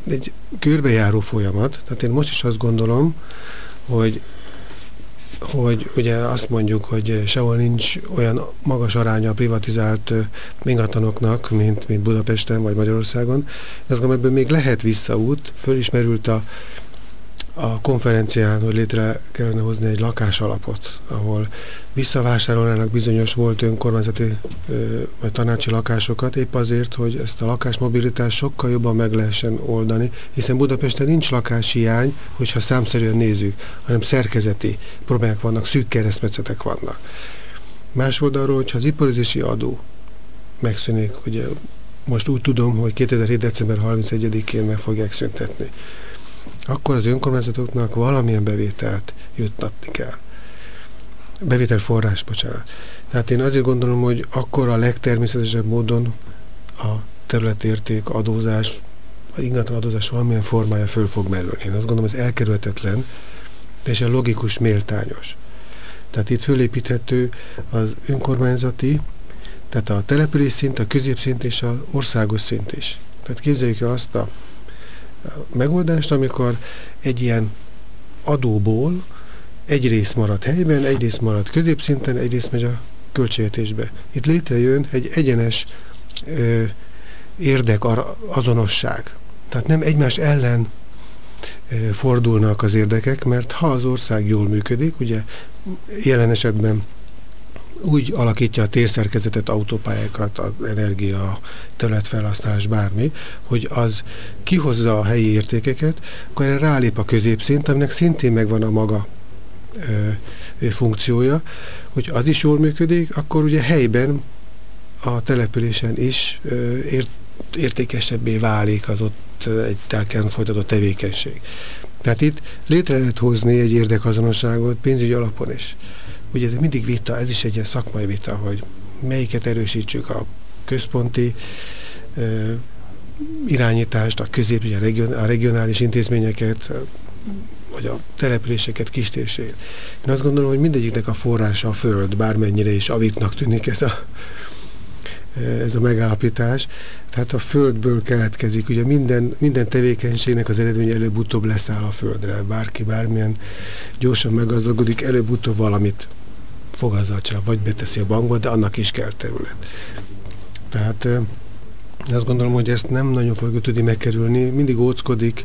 egy körbejáró folyamat. Tehát én most is azt gondolom, hogy hogy ugye azt mondjuk, hogy sehol nincs olyan magas aránya a privatizált ingatlanoknak, mint, mint Budapesten vagy Magyarországon. De azt gondolom, ebből még lehet visszaút, fölismerült a a konferencián, hogy létre kellene hozni egy lakásalapot, ahol visszavásárolnának bizonyos volt önkormányzati vagy tanácsi lakásokat, épp azért, hogy ezt a lakásmobilitást sokkal jobban meg lehessen oldani, hiszen Budapesten nincs lakáshiány, hogyha számszerűen nézzük, hanem szerkezeti problémák vannak, szűk keresztmetszetek vannak. Más oldalról, hogyha az iparüzési adó megszűnik, ugye most úgy tudom, hogy 2007. december 31-én meg fogják szüntetni akkor az önkormányzatoknak valamilyen bevételt juttatni kell. Bevételforrás, bocsánat. Tehát én azért gondolom, hogy akkor a legtermészetesebb módon a területérték adózás, a ingatlan adózás valamilyen formája föl fog merülni. Én azt gondolom, ez elkerülhetetlen, és a logikus, méltányos. Tehát itt fölépíthető az önkormányzati Tehát a település szint, a középszint és az országos szint is. Tehát képzeljük el azt a megoldást, amikor egy ilyen adóból egy rész marad helyben, egy rész marad középszinten, egy rész megy a költségvetésbe. Itt létrejön egy egyenes ö, érdek azonosság. Tehát nem egymás ellen ö, fordulnak az érdekek, mert ha az ország jól működik, ugye jelen esetben úgy alakítja a térszerkezetet, autópályákat, az energia, területfelhasználás, bármi, hogy az kihozza a helyi értékeket, akkor rálép a középszint, aminek szintén megvan a maga ö, funkciója, hogy az is jól működik, akkor ugye helyben a településen is ö, ért, értékesebbé válik az ott egy telken folytatott tevékenység. Tehát itt létre lehet hozni egy érdekazonosságot pénzügyi alapon is. Ugye ez mindig vita, ez is egy ilyen szakmai vita, hogy melyiket erősítsük a központi ö, irányítást, a közép, a, region, a regionális intézményeket, vagy a településeket, kistérségét. Én azt gondolom, hogy mindegyiknek a forrása a föld, bármennyire is avitnak tűnik ez a, ez a megállapítás. Tehát a földből keletkezik, ugye minden, minden tevékenységnek az eredménye előbb-utóbb leszáll a földre. Bárki bármilyen gyorsan meggazdagodik, előbb-utóbb valamit fog azzal csinál, vagy beteszi a bankba, de annak is kell terület. Tehát azt gondolom, hogy ezt nem nagyon fogjuk tudni megkerülni. Mindig óckodik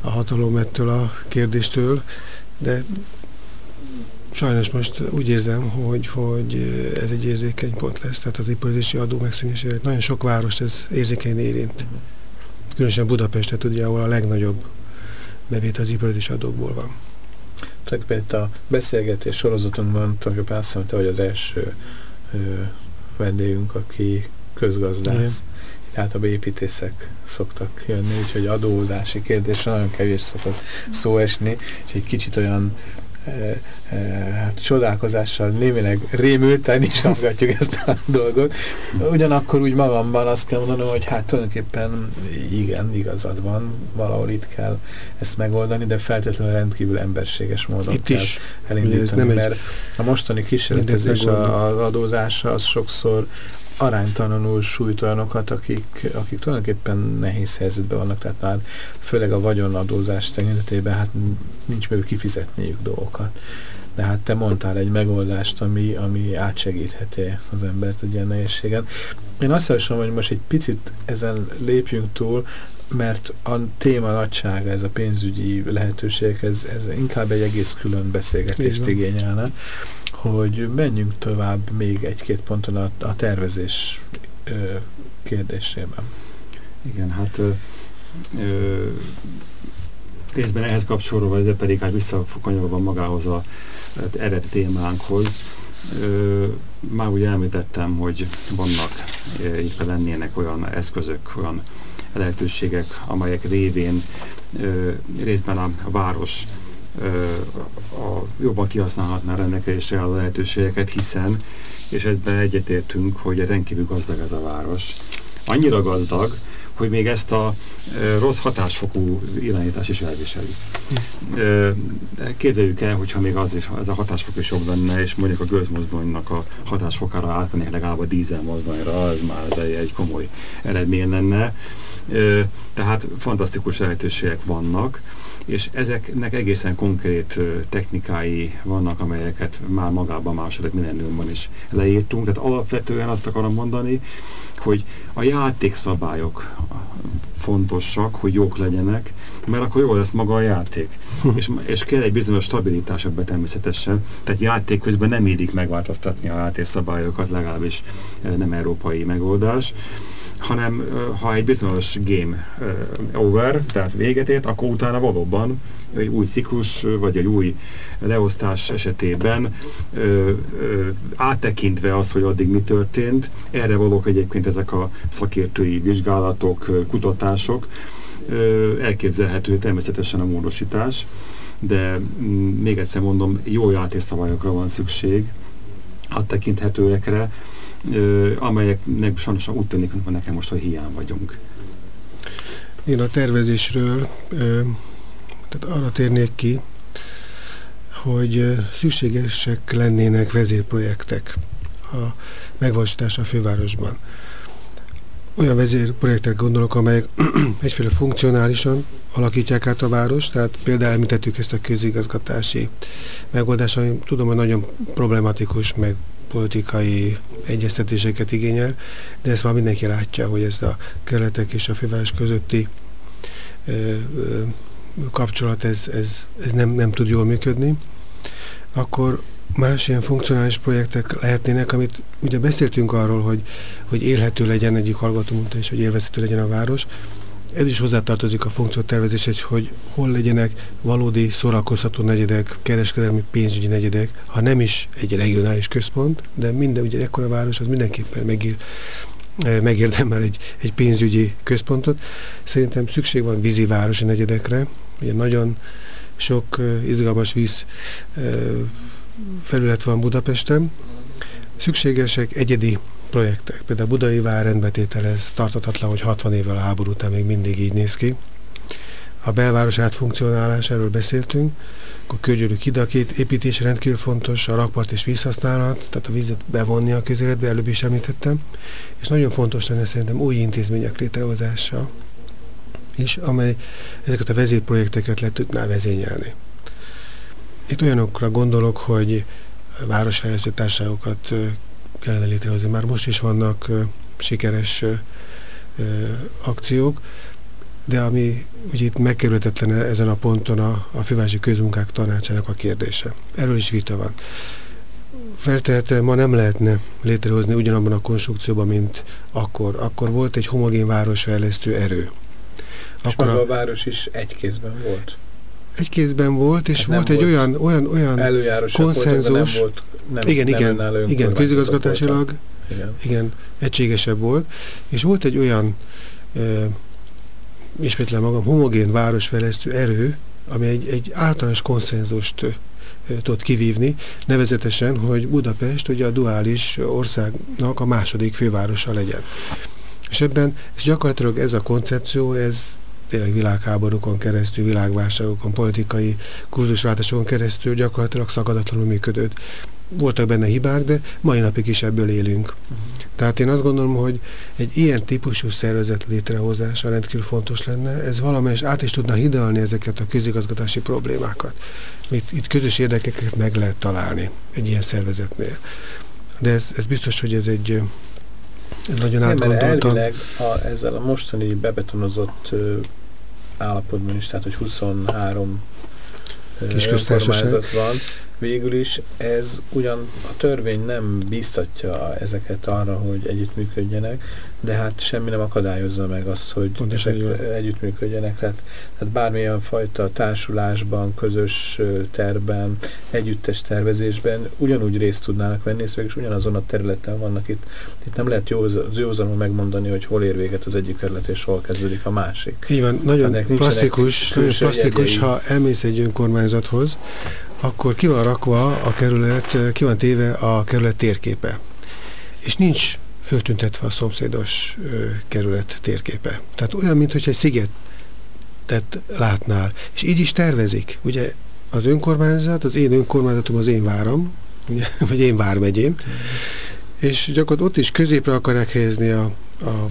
a hatalom ettől a kérdéstől, de sajnos most úgy érzem, hogy, hogy ez egy érzékeny pont lesz. Tehát az iparüzési adó megszűnésére nagyon sok város ez érzékeny érint. Különösen Budapestet, ugye, ahol a legnagyobb bevét az iparüzési adókból van. Tulajdonképpen itt a beszélgetés sorozatunkban tulajdonképpen azt mondta, hogy az első ö, vendégünk, aki közgazdász. Igen tehát a építészek szoktak jönni, úgyhogy adózási kérdésre nagyon kevés szokott szó esni, és egy kicsit olyan hát csodálkozással némileg rémülten is hallgatjuk ezt a dolgot. Ugyanakkor úgy magamban azt kell mondanom, hogy hát tulajdonképpen igen, igazad van, valahol itt kell ezt megoldani, de feltétlenül rendkívül emberséges módon itt kell is. elindítani, mert a mostani kísérletezés az adózása az sokszor aránytalanul sújt olyanokat, akik, akik tulajdonképpen nehéz helyzetben vannak, tehát már főleg a vagyonadózás tekintetében hát nincs meg kifizetniük dolgokat. De hát te mondtál egy megoldást, ami, ami átsegítheti az embert egy ilyen nehézségen. Én azt javaslom, hogy most egy picit ezen lépjünk túl, mert a téma nagysága, ez a pénzügyi lehetőség, ez, ez inkább egy egész külön beszélgetést igényelne hogy menjünk tovább még egy-két ponton a, a tervezés ö, kérdésében. Igen, hát ö, ö, részben ehhez kapcsolva, de pedig hát visszafoganyolva magához a eredeti témánkhoz. Ö, már úgy említettem, hogy vannak, itt lennének olyan eszközök, olyan lehetőségek, amelyek révén ö, részben a, a város a, jobban kihasználhatná rendelkezésre a lehetőségeket, hiszen, és ebben egyetértünk, hogy rendkívül gazdag ez a város. Annyira gazdag, hogy még ezt a rossz hatásfokú irányítás is elviseli. E, képzeljük el, hogyha még az is, ez a hatásfok is jobb lenne, és mondjuk a gőzmozdonynak a hatásfokára átmennék legalább a dízel mozdonyra, az már ez egy, komoly eredmény lenne. Tehát fantasztikus lehetőségek vannak és ezeknek egészen konkrét technikái vannak, amelyeket már magában második millenniumban is leírtunk. Tehát alapvetően azt akarom mondani, hogy a játékszabályok fontosak, hogy jók legyenek, mert akkor jó lesz maga a játék. és, és kell egy bizonyos stabilitás ebben természetesen. Tehát játék közben nem érik megváltoztatni a játékszabályokat, legalábbis nem európai megoldás hanem ha egy bizonyos game over, tehát véget ért, akkor utána valóban egy új ciklus, vagy egy új leosztás esetében áttekintve az, hogy addig mi történt, erre valók egyébként ezek a szakértői vizsgálatok, kutatások, ö, elképzelhető természetesen a módosítás, de mm, még egyszer mondom, jó játékszabályokra van szükség, áttekinthetőekre, amelyeknek sajnos úgy tűnik, hogy nekem most, hogy hiány vagyunk. Én a tervezésről tehát arra térnék ki, hogy szükségesek lennének vezérprojektek, a megvalósítása a fővárosban. Olyan vezérprojektek gondolok, amelyek egyféle funkcionálisan alakítják át a város, tehát például említettük ezt a közigazgatási megoldást, ami tudom, hogy nagyon problematikus, meg politikai egyeztetéseket igényel, de ezt már mindenki látja, hogy ez a kerületek és a főváros közötti ö, ö, kapcsolat, ez, ez, ez nem, nem tud jól működni, akkor más ilyen funkcionális projektek lehetnének, amit ugye beszéltünk arról, hogy, hogy élhető legyen egyik hallgató és hogy élvezhető legyen a város. Ez is hozzátartozik a funkciótervezéshez, hogy hol legyenek valódi szórakoztató negyedek, kereskedelmi pénzügyi negyedek, ha nem is egy regionális központ, de minden, ugye ekkora város az mindenképpen megír, eh, megérdemel egy, egy pénzügyi központot. Szerintem szükség van vízi városi negyedekre, ugye nagyon sok uh, izgalmas víz uh, felület van Budapesten. Szükségesek egyedi projektek. Például Budai vár rendbetétele, ez tartatatlan, hogy 60 évvel a háború után még mindig így néz ki. A belváros átfunkcionálás, erről beszéltünk. A körgyűrű kidakét építés rendkívül fontos, a rakpart és vízhasználat, tehát a vizet bevonni a közéletbe, előbb is említettem. És nagyon fontos lenne szerintem új intézmények létrehozása is, amely ezeket a vezérprojekteket le tudná vezényelni. Itt olyanokra gondolok, hogy városfejlesztő társaságokat kellene létrehozni. Már most is vannak sikeres akciók, de ami ugye itt megkerülhetetlen ezen a ponton a, a fővárosi közmunkák tanácsának a kérdése. Erről is vita van. Feltehetően ma nem lehetne létrehozni ugyanabban a konstrukcióban, mint akkor. Akkor volt egy homogén városfejlesztő erő. És akkor a, a város is egy kézben volt? egy kézben volt, és hát volt egy volt olyan, olyan, olyan konszenzus. Volt, nem igen, nem igen, igen, közigazgatásilag igen. igen, egységesebb volt, és volt egy olyan, e, ismétlem magam, homogén városfejlesztő erő, ami egy, egy általános konszenzust e, tudott kivívni, nevezetesen, hogy Budapest ugye a duális országnak a második fővárosa legyen. És ebben, és gyakorlatilag ez a koncepció, ez tényleg világháborúkon keresztül, világválságokon, politikai kurzusváltásokon keresztül gyakorlatilag szakadatlanul működött. Voltak benne hibák, de mai napig is ebből élünk. Tehát én azt gondolom, hogy egy ilyen típusú szervezet létrehozása rendkívül fontos lenne. Ez valamelyes át is tudna hidalni ezeket a közigazgatási problémákat. Itt, itt közös érdekeket meg lehet találni egy ilyen szervezetnél. De ez, ez biztos, hogy ez egy nagyon Nem, mert elvileg a, ezzel a mostani bebetonozott ö, állapotban is, tehát hogy 23 Kis önkormányzat van, végül is ez ugyan a törvény nem bíztatja ezeket arra, hogy együttműködjenek, de hát semmi nem akadályozza meg azt, hogy Pontosan ezek jó. együttműködjenek. Tehát, tehát bármilyen fajta társulásban, közös terben, együttes tervezésben ugyanúgy részt tudnának venni, és ugyanazon a területen vannak itt. Itt nem lehet jó, józanul megmondani, hogy hol ér véget az egyik kerület, és hol kezdődik a másik. Így van, nagyon plastikus, nagyon plastikus ha elmész egy önkormányzathoz, akkor ki van rakva a kerület, ki van téve a kerület térképe. És nincs föltüntetve a szomszédos kerület térképe. Tehát olyan, mintha egy szigetet látnál. És így is tervezik. Ugye az önkormányzat, az én önkormányzatom az én váram, ugye, vagy én vármegyém, és gyakorlatilag ott is középre akarják helyezni a, a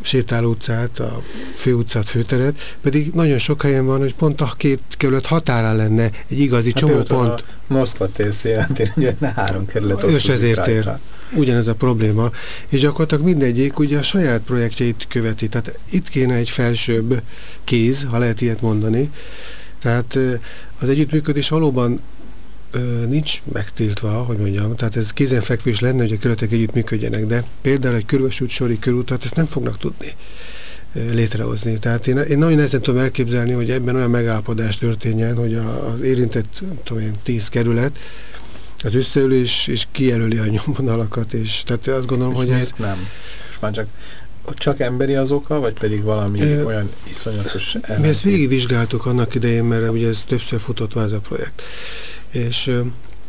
sétáló utcát, a főutcát, főteret, pedig nagyon sok helyen van, hogy pont a két kerület határán lenne egy igazi hát csomópont. A Moszkva hogy ne három kerület És ezért ér. Ugyanez a probléma. És gyakorlatilag mindegyik ugye a saját projektjeit követi. Tehát itt kéne egy felsőbb kéz, ha lehet ilyet mondani. Tehát az együttműködés valóban nincs megtiltva, hogy mondjam, tehát ez kézenfekvés lenne, hogy a kerületek együtt működjenek, de például egy körülsült sori körútat ezt nem fognak tudni létrehozni. Tehát én, én nagyon nehezen tudom elképzelni, hogy ebben olyan megállapodás történjen, hogy a, az érintett tudom én, tíz kerület az összeül és, és kijelöli a nyomvonalakat, és tehát azt gondolom, és hogy ez... nem? És már csak csak emberi az oka, vagy pedig valami e, olyan iszonyatos Mi ezt végigvizsgáltuk annak idején, mert ugye ez többször futott váza projekt. És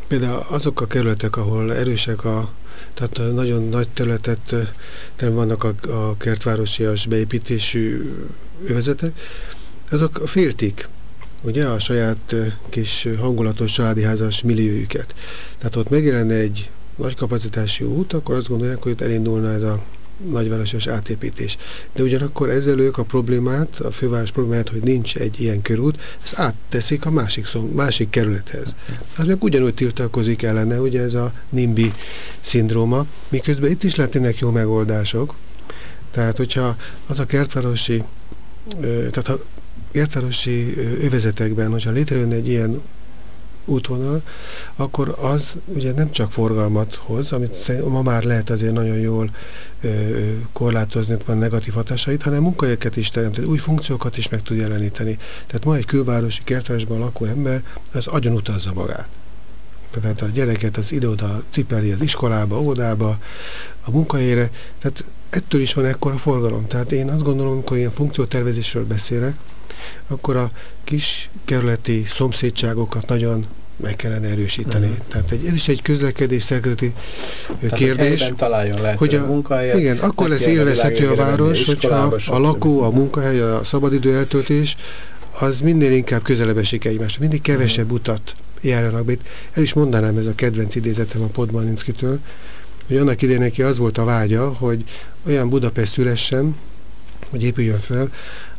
például azok a kerületek, ahol erősek a tehát nagyon nagy területet nem vannak a, a kertvárosias beépítésű övezetek, azok féltik ugye a saját kis hangulatos családi házas milliójüket. Tehát ott megjelenne egy nagy kapacitású út, akkor azt gondolják, hogy itt elindulna ez a nagyvárosos átépítés. De ugyanakkor ezzel ők a problémát, a főváros problémát, hogy nincs egy ilyen körút, ezt átteszik a másik, szom, másik kerülethez. Az meg ugyanúgy tiltakozik ellene, ugye ez a NIMBY szindróma, miközben itt is lehetnének jó megoldások. Tehát, hogyha az a kertvárosi, tehát ha kertvárosi övezetekben, hogyha létrejön egy ilyen útvonal, akkor az ugye nem csak forgalmat hoz, amit ma már lehet azért nagyon jól ö, korlátozni van negatív hatásait, hanem munkahelyeket is teremt, új funkciókat is meg tud jeleníteni. Tehát ma egy külvárosi kertvárosban lakó ember az agyon utazza magát. Tehát a gyereket az ide-oda cipeli az iskolába, óvodába, a munkahelyére, tehát ettől is van ekkora forgalom. Tehát én azt gondolom, amikor ilyen funkciótervezésről beszélek, akkor a kis kerületi szomszédságokat nagyon meg kellene erősíteni. Uh-huh. Tehát egy, ez is egy közlekedés szerkezeti Tehát kérdés. találjon hogy a, munkahelyet. Igen, akkor lesz élvezhető a város, hogyha a lakó, a munkahely, a szabadidő eltöltés, az minél inkább közelebb esik egymásra. Mindig kevesebb uh-huh. utat járjanak be. El is mondanám, ez a kedvenc idézetem a Podmaninszkitől, hogy annak idején neki az volt a vágya, hogy olyan Budapest szülessen, hogy épüljön fel,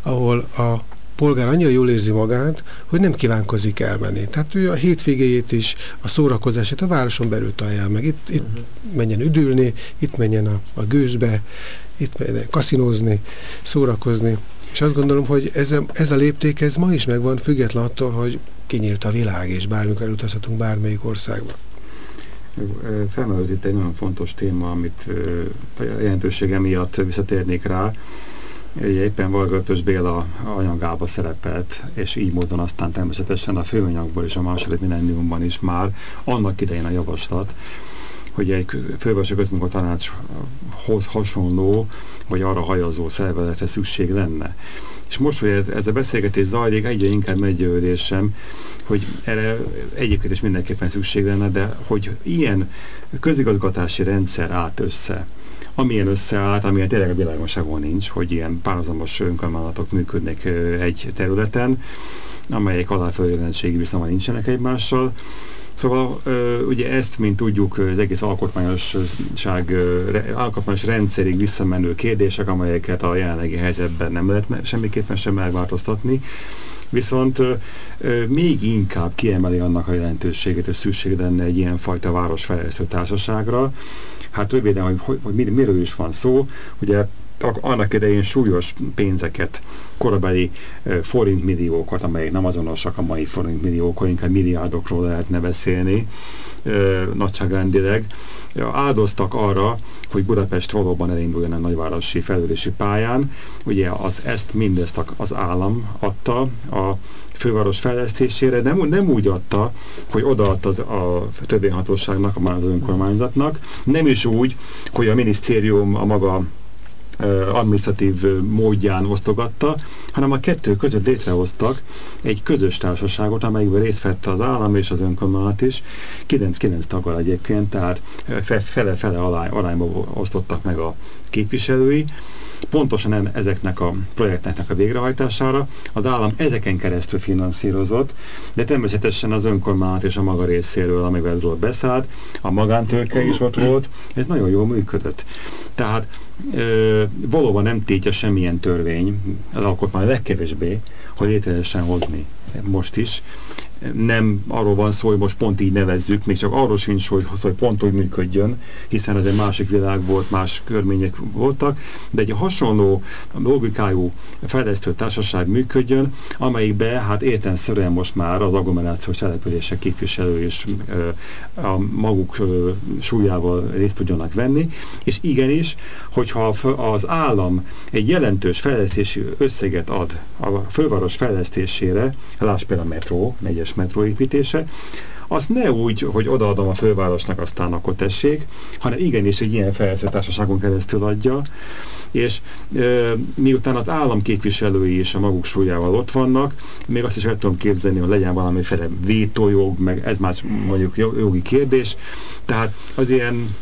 ahol a polgár annyira jól érzi magát, hogy nem kívánkozik elmenni. Tehát ő a hétvégéjét is, a szórakozását a városon belül találja meg. Itt, itt uh-huh. menjen üdülni, itt menjen a, a gőzbe, itt menjen kaszinózni, szórakozni. És azt gondolom, hogy ez a, ez a lépték, ez ma is megvan, független attól, hogy kinyílt a világ, és bármikor elutazhatunk bármelyik országba. Felmerült itt egy nagyon fontos téma, amit jelentősége miatt visszatérnék rá, éppen Vargöltös Béla anyagába szerepelt, és így módon aztán természetesen a főanyagból és a második millenniumban is már annak idején a javaslat, hogy egy fővárosi közmunkatanácshoz hasonló, vagy arra hajazó szervezetre szükség lenne. És most, hogy ez a beszélgetés zajlik, egyre inkább meggyőződésem, hogy erre egyébként is mindenképpen szükség lenne, de hogy ilyen közigazgatási rendszer állt össze, amilyen összeállt, amilyen tényleg a világosságon nincs, hogy ilyen párhuzamos önkormányzatok működnek egy területen, amelyek aláföljelenségi viszonyban nincsenek egymással. Szóval ugye ezt, mint tudjuk, az egész alkotmányosság, alkotmányos rendszerig visszamenő kérdések, amelyeket a jelenlegi helyzetben nem lehet semmiképpen sem megváltoztatni, viszont még inkább kiemeli annak a jelentőségét, hogy szükség lenne egy ilyen fajta városfejlesztő társaságra, Hát röviden, hogy, hogy, hogy miről is van szó, ugye annak idején súlyos pénzeket, korabeli forintmilliókat, amelyek nem azonosak a mai forintmilliókkal, inkább milliárdokról lehetne beszélni nagyságrendileg, áldoztak arra, hogy Budapest valóban elinduljon a nagyvárosi fejlődési pályán. Ugye az, ezt mindezt az állam adta a főváros fejlesztésére, nem, nem úgy adta, hogy odaadta az, a törvényhatóságnak, a az önkormányzatnak, nem is úgy, hogy a minisztérium a maga administratív módján osztogatta, hanem a kettő között létrehoztak egy közös társaságot, amelyikben részt vett az állam és az önkormányzat is, 9-9 taggal egyébként, tehát fele-fele arányba osztottak meg a képviselői, pontosan ezeknek a projekteknek a végrehajtására az állam ezeken keresztül finanszírozott, de természetesen az önkormányzat és a maga részéről, amivel róla beszállt, a magántőke is ott volt, ez nagyon jól működött. Tehát ö, valóban nem tétje semmilyen törvény, az alkotmány legkevésbé, hogy létre hozni most is nem arról van szó, hogy most pont így nevezzük, még csak arról sincs, hogy, hogy pont úgy működjön, hiszen ez egy másik világ volt, más körmények voltak, de egy hasonló logikájú fejlesztő társaság működjön, amelyikbe hát értelmszerűen most már az agglomerációs települések képviselő és ö, a maguk ö, súlyával részt tudjanak venni, és igenis, hogyha az állam egy jelentős fejlesztési összeget ad a főváros fejlesztésére, láss például a metró, egyes metróépítése, azt ne úgy, hogy odaadom a fővárosnak, aztán akkor tessék, hanem igenis egy ilyen fejlesztő keresztül adja, és e, miután az államképviselői és a maguk súlyával ott vannak, még azt is el tudom képzelni, hogy legyen valamiféle vétójog, meg ez már mondjuk jogi kérdés, tehát az ilyen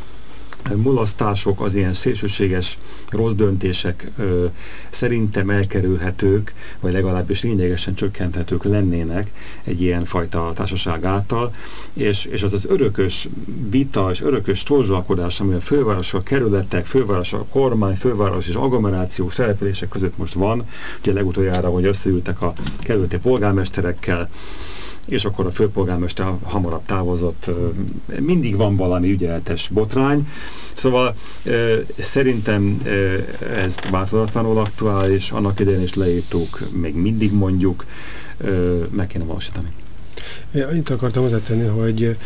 mulasztások, az ilyen szélsőséges rossz döntések ö, szerintem elkerülhetők, vagy legalábbis lényegesen csökkenthetők lennének egy ilyen fajta társaság által, és, és az az örökös vita és örökös torzsalkodás, ami a főváros, a kerületek, főváros, a kormány, főváros és agglomerációs települések között most van, ugye legutoljára, hogy összeültek a kerületi polgármesterekkel, és akkor a főpolgármester hamarabb távozott. Mindig van valami ügyeletes botrány. Szóval szerintem ez változatlanul aktuális, annak idején is leírtuk, még mindig mondjuk, meg kéne valósítani. Ja, annyit akartam hozzátenni, hogy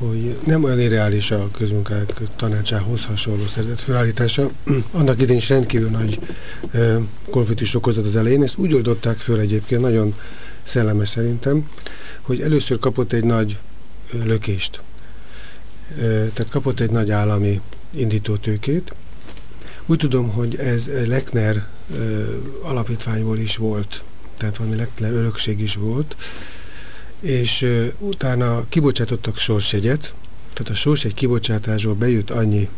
hogy nem olyan irreális a közmunkák tanácsához hasonló szerzett felállítása. Annak idén is rendkívül nagy konfliktus okozott az elején. Ezt úgy oldották föl egyébként, nagyon szellemes szerintem, hogy először kapott egy nagy lökést. Tehát kapott egy nagy állami indítótőkét. Úgy tudom, hogy ez Lechner alapítványból is volt, tehát valami Lechner örökség is volt, és utána kibocsátottak sorsjegyet, tehát a sorsjegy kibocsátásból bejött annyi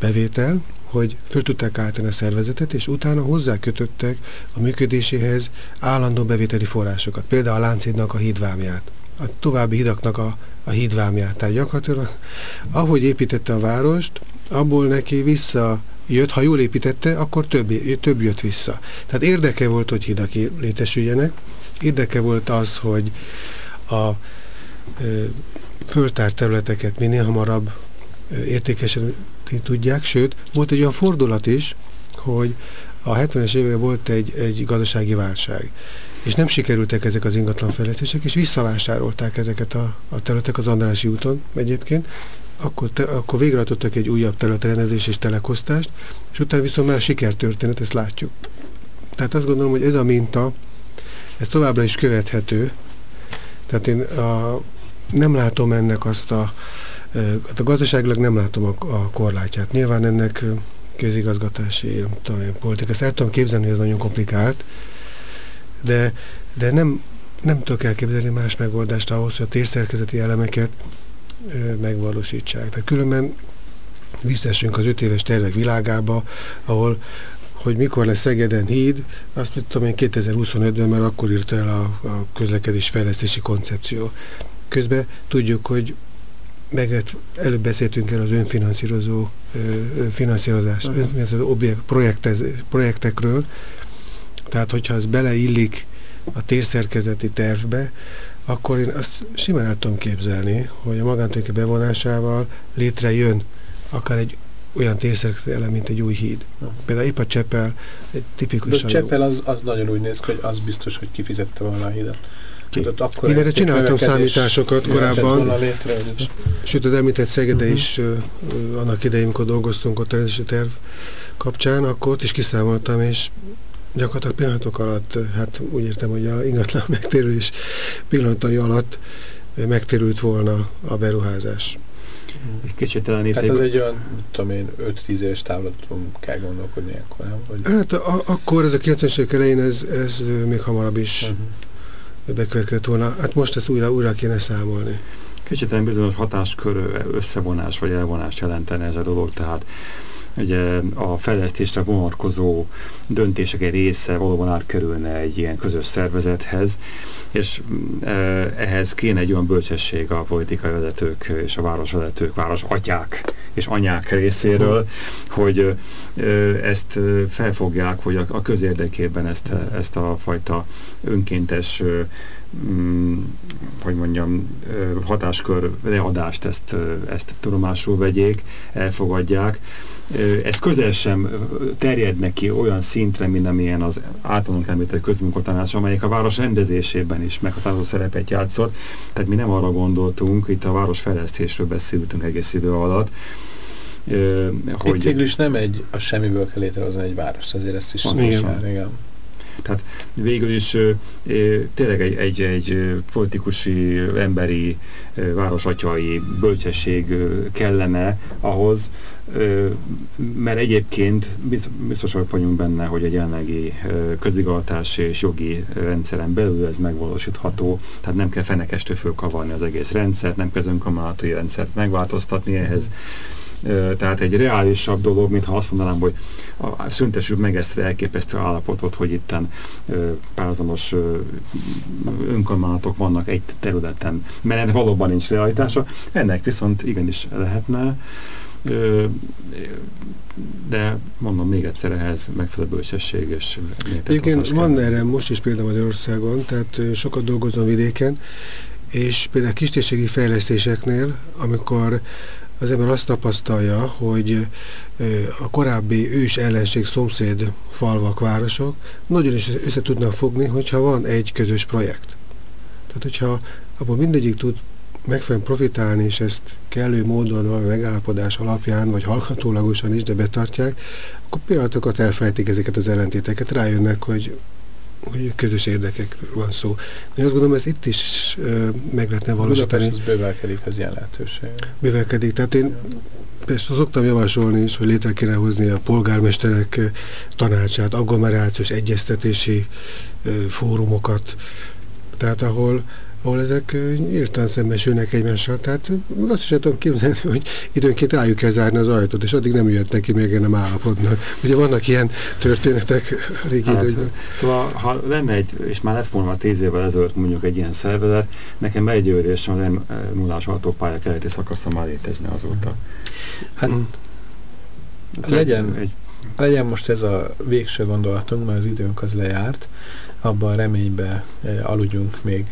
bevétel, hogy föl tudták állítani a szervezetet, és utána hozzákötöttek a működéséhez állandó bevételi forrásokat, például a Lánchídnak a hídvámját, a további hidaknak a, a hídvámját. Tehát gyakorlatilag, ahogy építette a várost, abból neki vissza jött, ha jól építette, akkor több, több jött vissza. Tehát érdeke volt, hogy hidak létesüljenek, érdeke volt az, hogy a föltárt területeket minél hamarabb értékesen tudják, sőt, volt egy olyan fordulat is, hogy a 70-es években volt egy, egy gazdasági válság, és nem sikerültek ezek az ingatlanfejlesztések, és visszavásárolták ezeket a, a területek az Andrási úton egyébként, akkor, te, akkor végrehajtottak egy újabb területrendezés és telekosztást, és utána viszont már sikertörténet, ezt látjuk. Tehát azt gondolom, hogy ez a minta, ez továbbra is követhető, tehát én a, nem látom ennek azt a Hát a gazdaságilag nem látom a, a korlátját. Nyilván ennek közigazgatási tudom én, politika. Ezt el tudom képzelni, hogy ez nagyon komplikált, de, de nem, nem tudok elképzelni más megoldást ahhoz, hogy a térszerkezeti elemeket ö, megvalósítsák. Tehát különben visszaesünk az öt éves tervek világába, ahol hogy mikor lesz Szegeden híd, azt tudom én 2025-ben, mert akkor írta el a, a közlekedés fejlesztési koncepció. Közben tudjuk, hogy meg előbb beszéltünk el az önfinanszírozó finanszírozás, uh-huh. önfinanszírozó objekt, projektez, projektekről, tehát hogyha ez beleillik a térszerkezeti tervbe, akkor én azt simán el tudom képzelni, hogy a magántőke bevonásával létrejön akár egy olyan térszerkezeti elem, mint egy új híd. Uh-huh. Például épp a Csepel egy tipikus... De a Csepel az, az nagyon úgy néz ki, hogy az biztos, hogy kifizette volna a hídat. Tudod, akkor Én erre csináltam számításokat korábban, sőt az említett Szegede uh -huh. is uh, annak idején, amikor dolgoztunk ott a terv kapcsán, akkor ott is kiszámoltam, és gyakorlatilag pillanatok alatt, hát úgy értem, hogy a ingatlan megtérülés pillanatai alatt megtérült volna a beruházás. Egy kicsit talán Tehát ez egy olyan, tudom én, 5-10 éves távlaton kell gondolkodni ilyenkor, nem? Vagy... Hát a, akkor ez a 90-es évek elején ez, ez még hamarabb is uh -huh bekövetkezett volna. Hát most ezt újra, újra kéne számolni. Kicsit egy bizonyos hatáskör összevonás vagy elvonás jelentene ez a dolog, tehát ugye a fejlesztésre vonatkozó döntések egy része valóban átkerülne egy ilyen közös szervezethez, és e, ehhez kéne egy olyan bölcsesség a politikai vezetők és a városvezetők, város atyák és anyák részéről, hogy e, ezt felfogják, hogy a, közérdekében ezt, ezt a fajta önkéntes mm, hogy mondjam, hatáskör leadást ezt, ezt tudomásul vegyék, elfogadják, ez közel sem terjed neki olyan szintre, mint amilyen az általunk említett közmunkatanács, amelyik a város rendezésében is meghatározó szerepet játszott. Tehát mi nem arra gondoltunk, itt a város fejlesztésről beszéltünk egész idő alatt, hogy... Itt végül is nem egy, a semmiből kell létrehozni egy város, azért ezt is igen. igen. Tehát végül is tényleg egy, egy, egy politikusi, emberi, városatyai bölcsesség kellene ahhoz, mert egyébként biztosak vagyunk benne, hogy egy jelenlegi közigazgatási és jogi rendszeren belül ez megvalósítható, tehát nem kell fenekestől fölkavarni az egész rendszert, nem kell az önkormányzati rendszert megváltoztatni ehhez. Tehát egy reálisabb dolog, mintha azt mondanám, hogy szüntessük meg ezt a elképesztő állapotot, hogy itten párhuzamos önkormányzatok vannak egy területen, mert valóban nincs realitása. Ennek viszont igenis lehetne de mondom még egyszer ehhez megfelelő bölcsesség és Igen, van erre most is például Magyarországon, tehát sokat dolgozom vidéken, és például kistérségi fejlesztéseknél, amikor az ember azt tapasztalja, hogy a korábbi ős ellenség szomszéd falvak, városok nagyon is össze tudnak fogni, hogyha van egy közös projekt. Tehát, hogyha abból mindegyik tud megfelelően profitálni, és ezt kellő módon valami megállapodás alapján, vagy hallgatólagosan is, de betartják, akkor pillanatokat elfelejtik ezeket az ellentéteket, rájönnek, hogy hogy közös érdekekről van szó. Én azt gondolom, ez itt is uh, meg lehetne valósítani. Budapest bővelkedik az ilyen lehetőség. Bővelkedik, tehát én persze szoktam javasolni is, hogy létre kéne hozni a polgármesterek tanácsát, agglomerációs egyeztetési uh, fórumokat, tehát ahol ahol ezek nyíltan szembesülnek egymással. Tehát azt is tudom képzelni, hogy időnként rájuk kell zárni az ajtót, és addig nem jött neki, még nem állapodnak. Ugye vannak ilyen történetek régi hát, időkben. Szóval, ha lenne egy, és már lett volna tíz évvel ezelőtt mondjuk egy ilyen szervezet, nekem egy őrés, hogy nem nullás autópálya keleti szakasza már létezni azóta. Hát, mm. legyen, egy, legyen most ez a végső gondolatunk, mert az időnk az lejárt, abban a reménybe eh, aludjunk még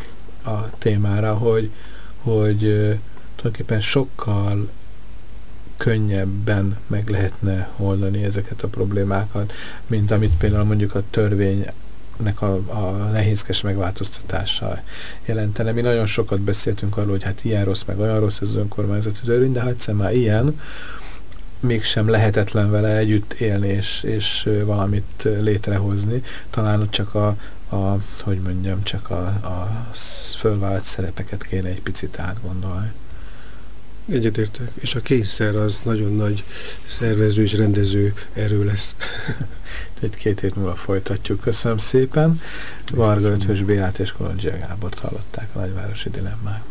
a témára, hogy, hogy tulajdonképpen sokkal könnyebben meg lehetne oldani ezeket a problémákat, mint amit például mondjuk a törvény nek a, a nehézkes megváltoztatással jelentene. Mi nagyon sokat beszéltünk arról, hogy hát ilyen rossz, meg olyan rossz ez az önkormányzati törvény, de ha egyszer már ilyen, mégsem lehetetlen vele együtt élni és, és valamit létrehozni. Talán csak a, a, hogy mondjam, csak a, a fölvált szerepeket kéne egy picit átgondolni. Egyetértek, és a kényszer az nagyon nagy szervező és rendező erő lesz. Egy két hét múlva folytatjuk. Köszönöm szépen. Varga Ötvös Bélát és Kolondzsia Gábort hallották a Nagyvárosi Dilemmákban.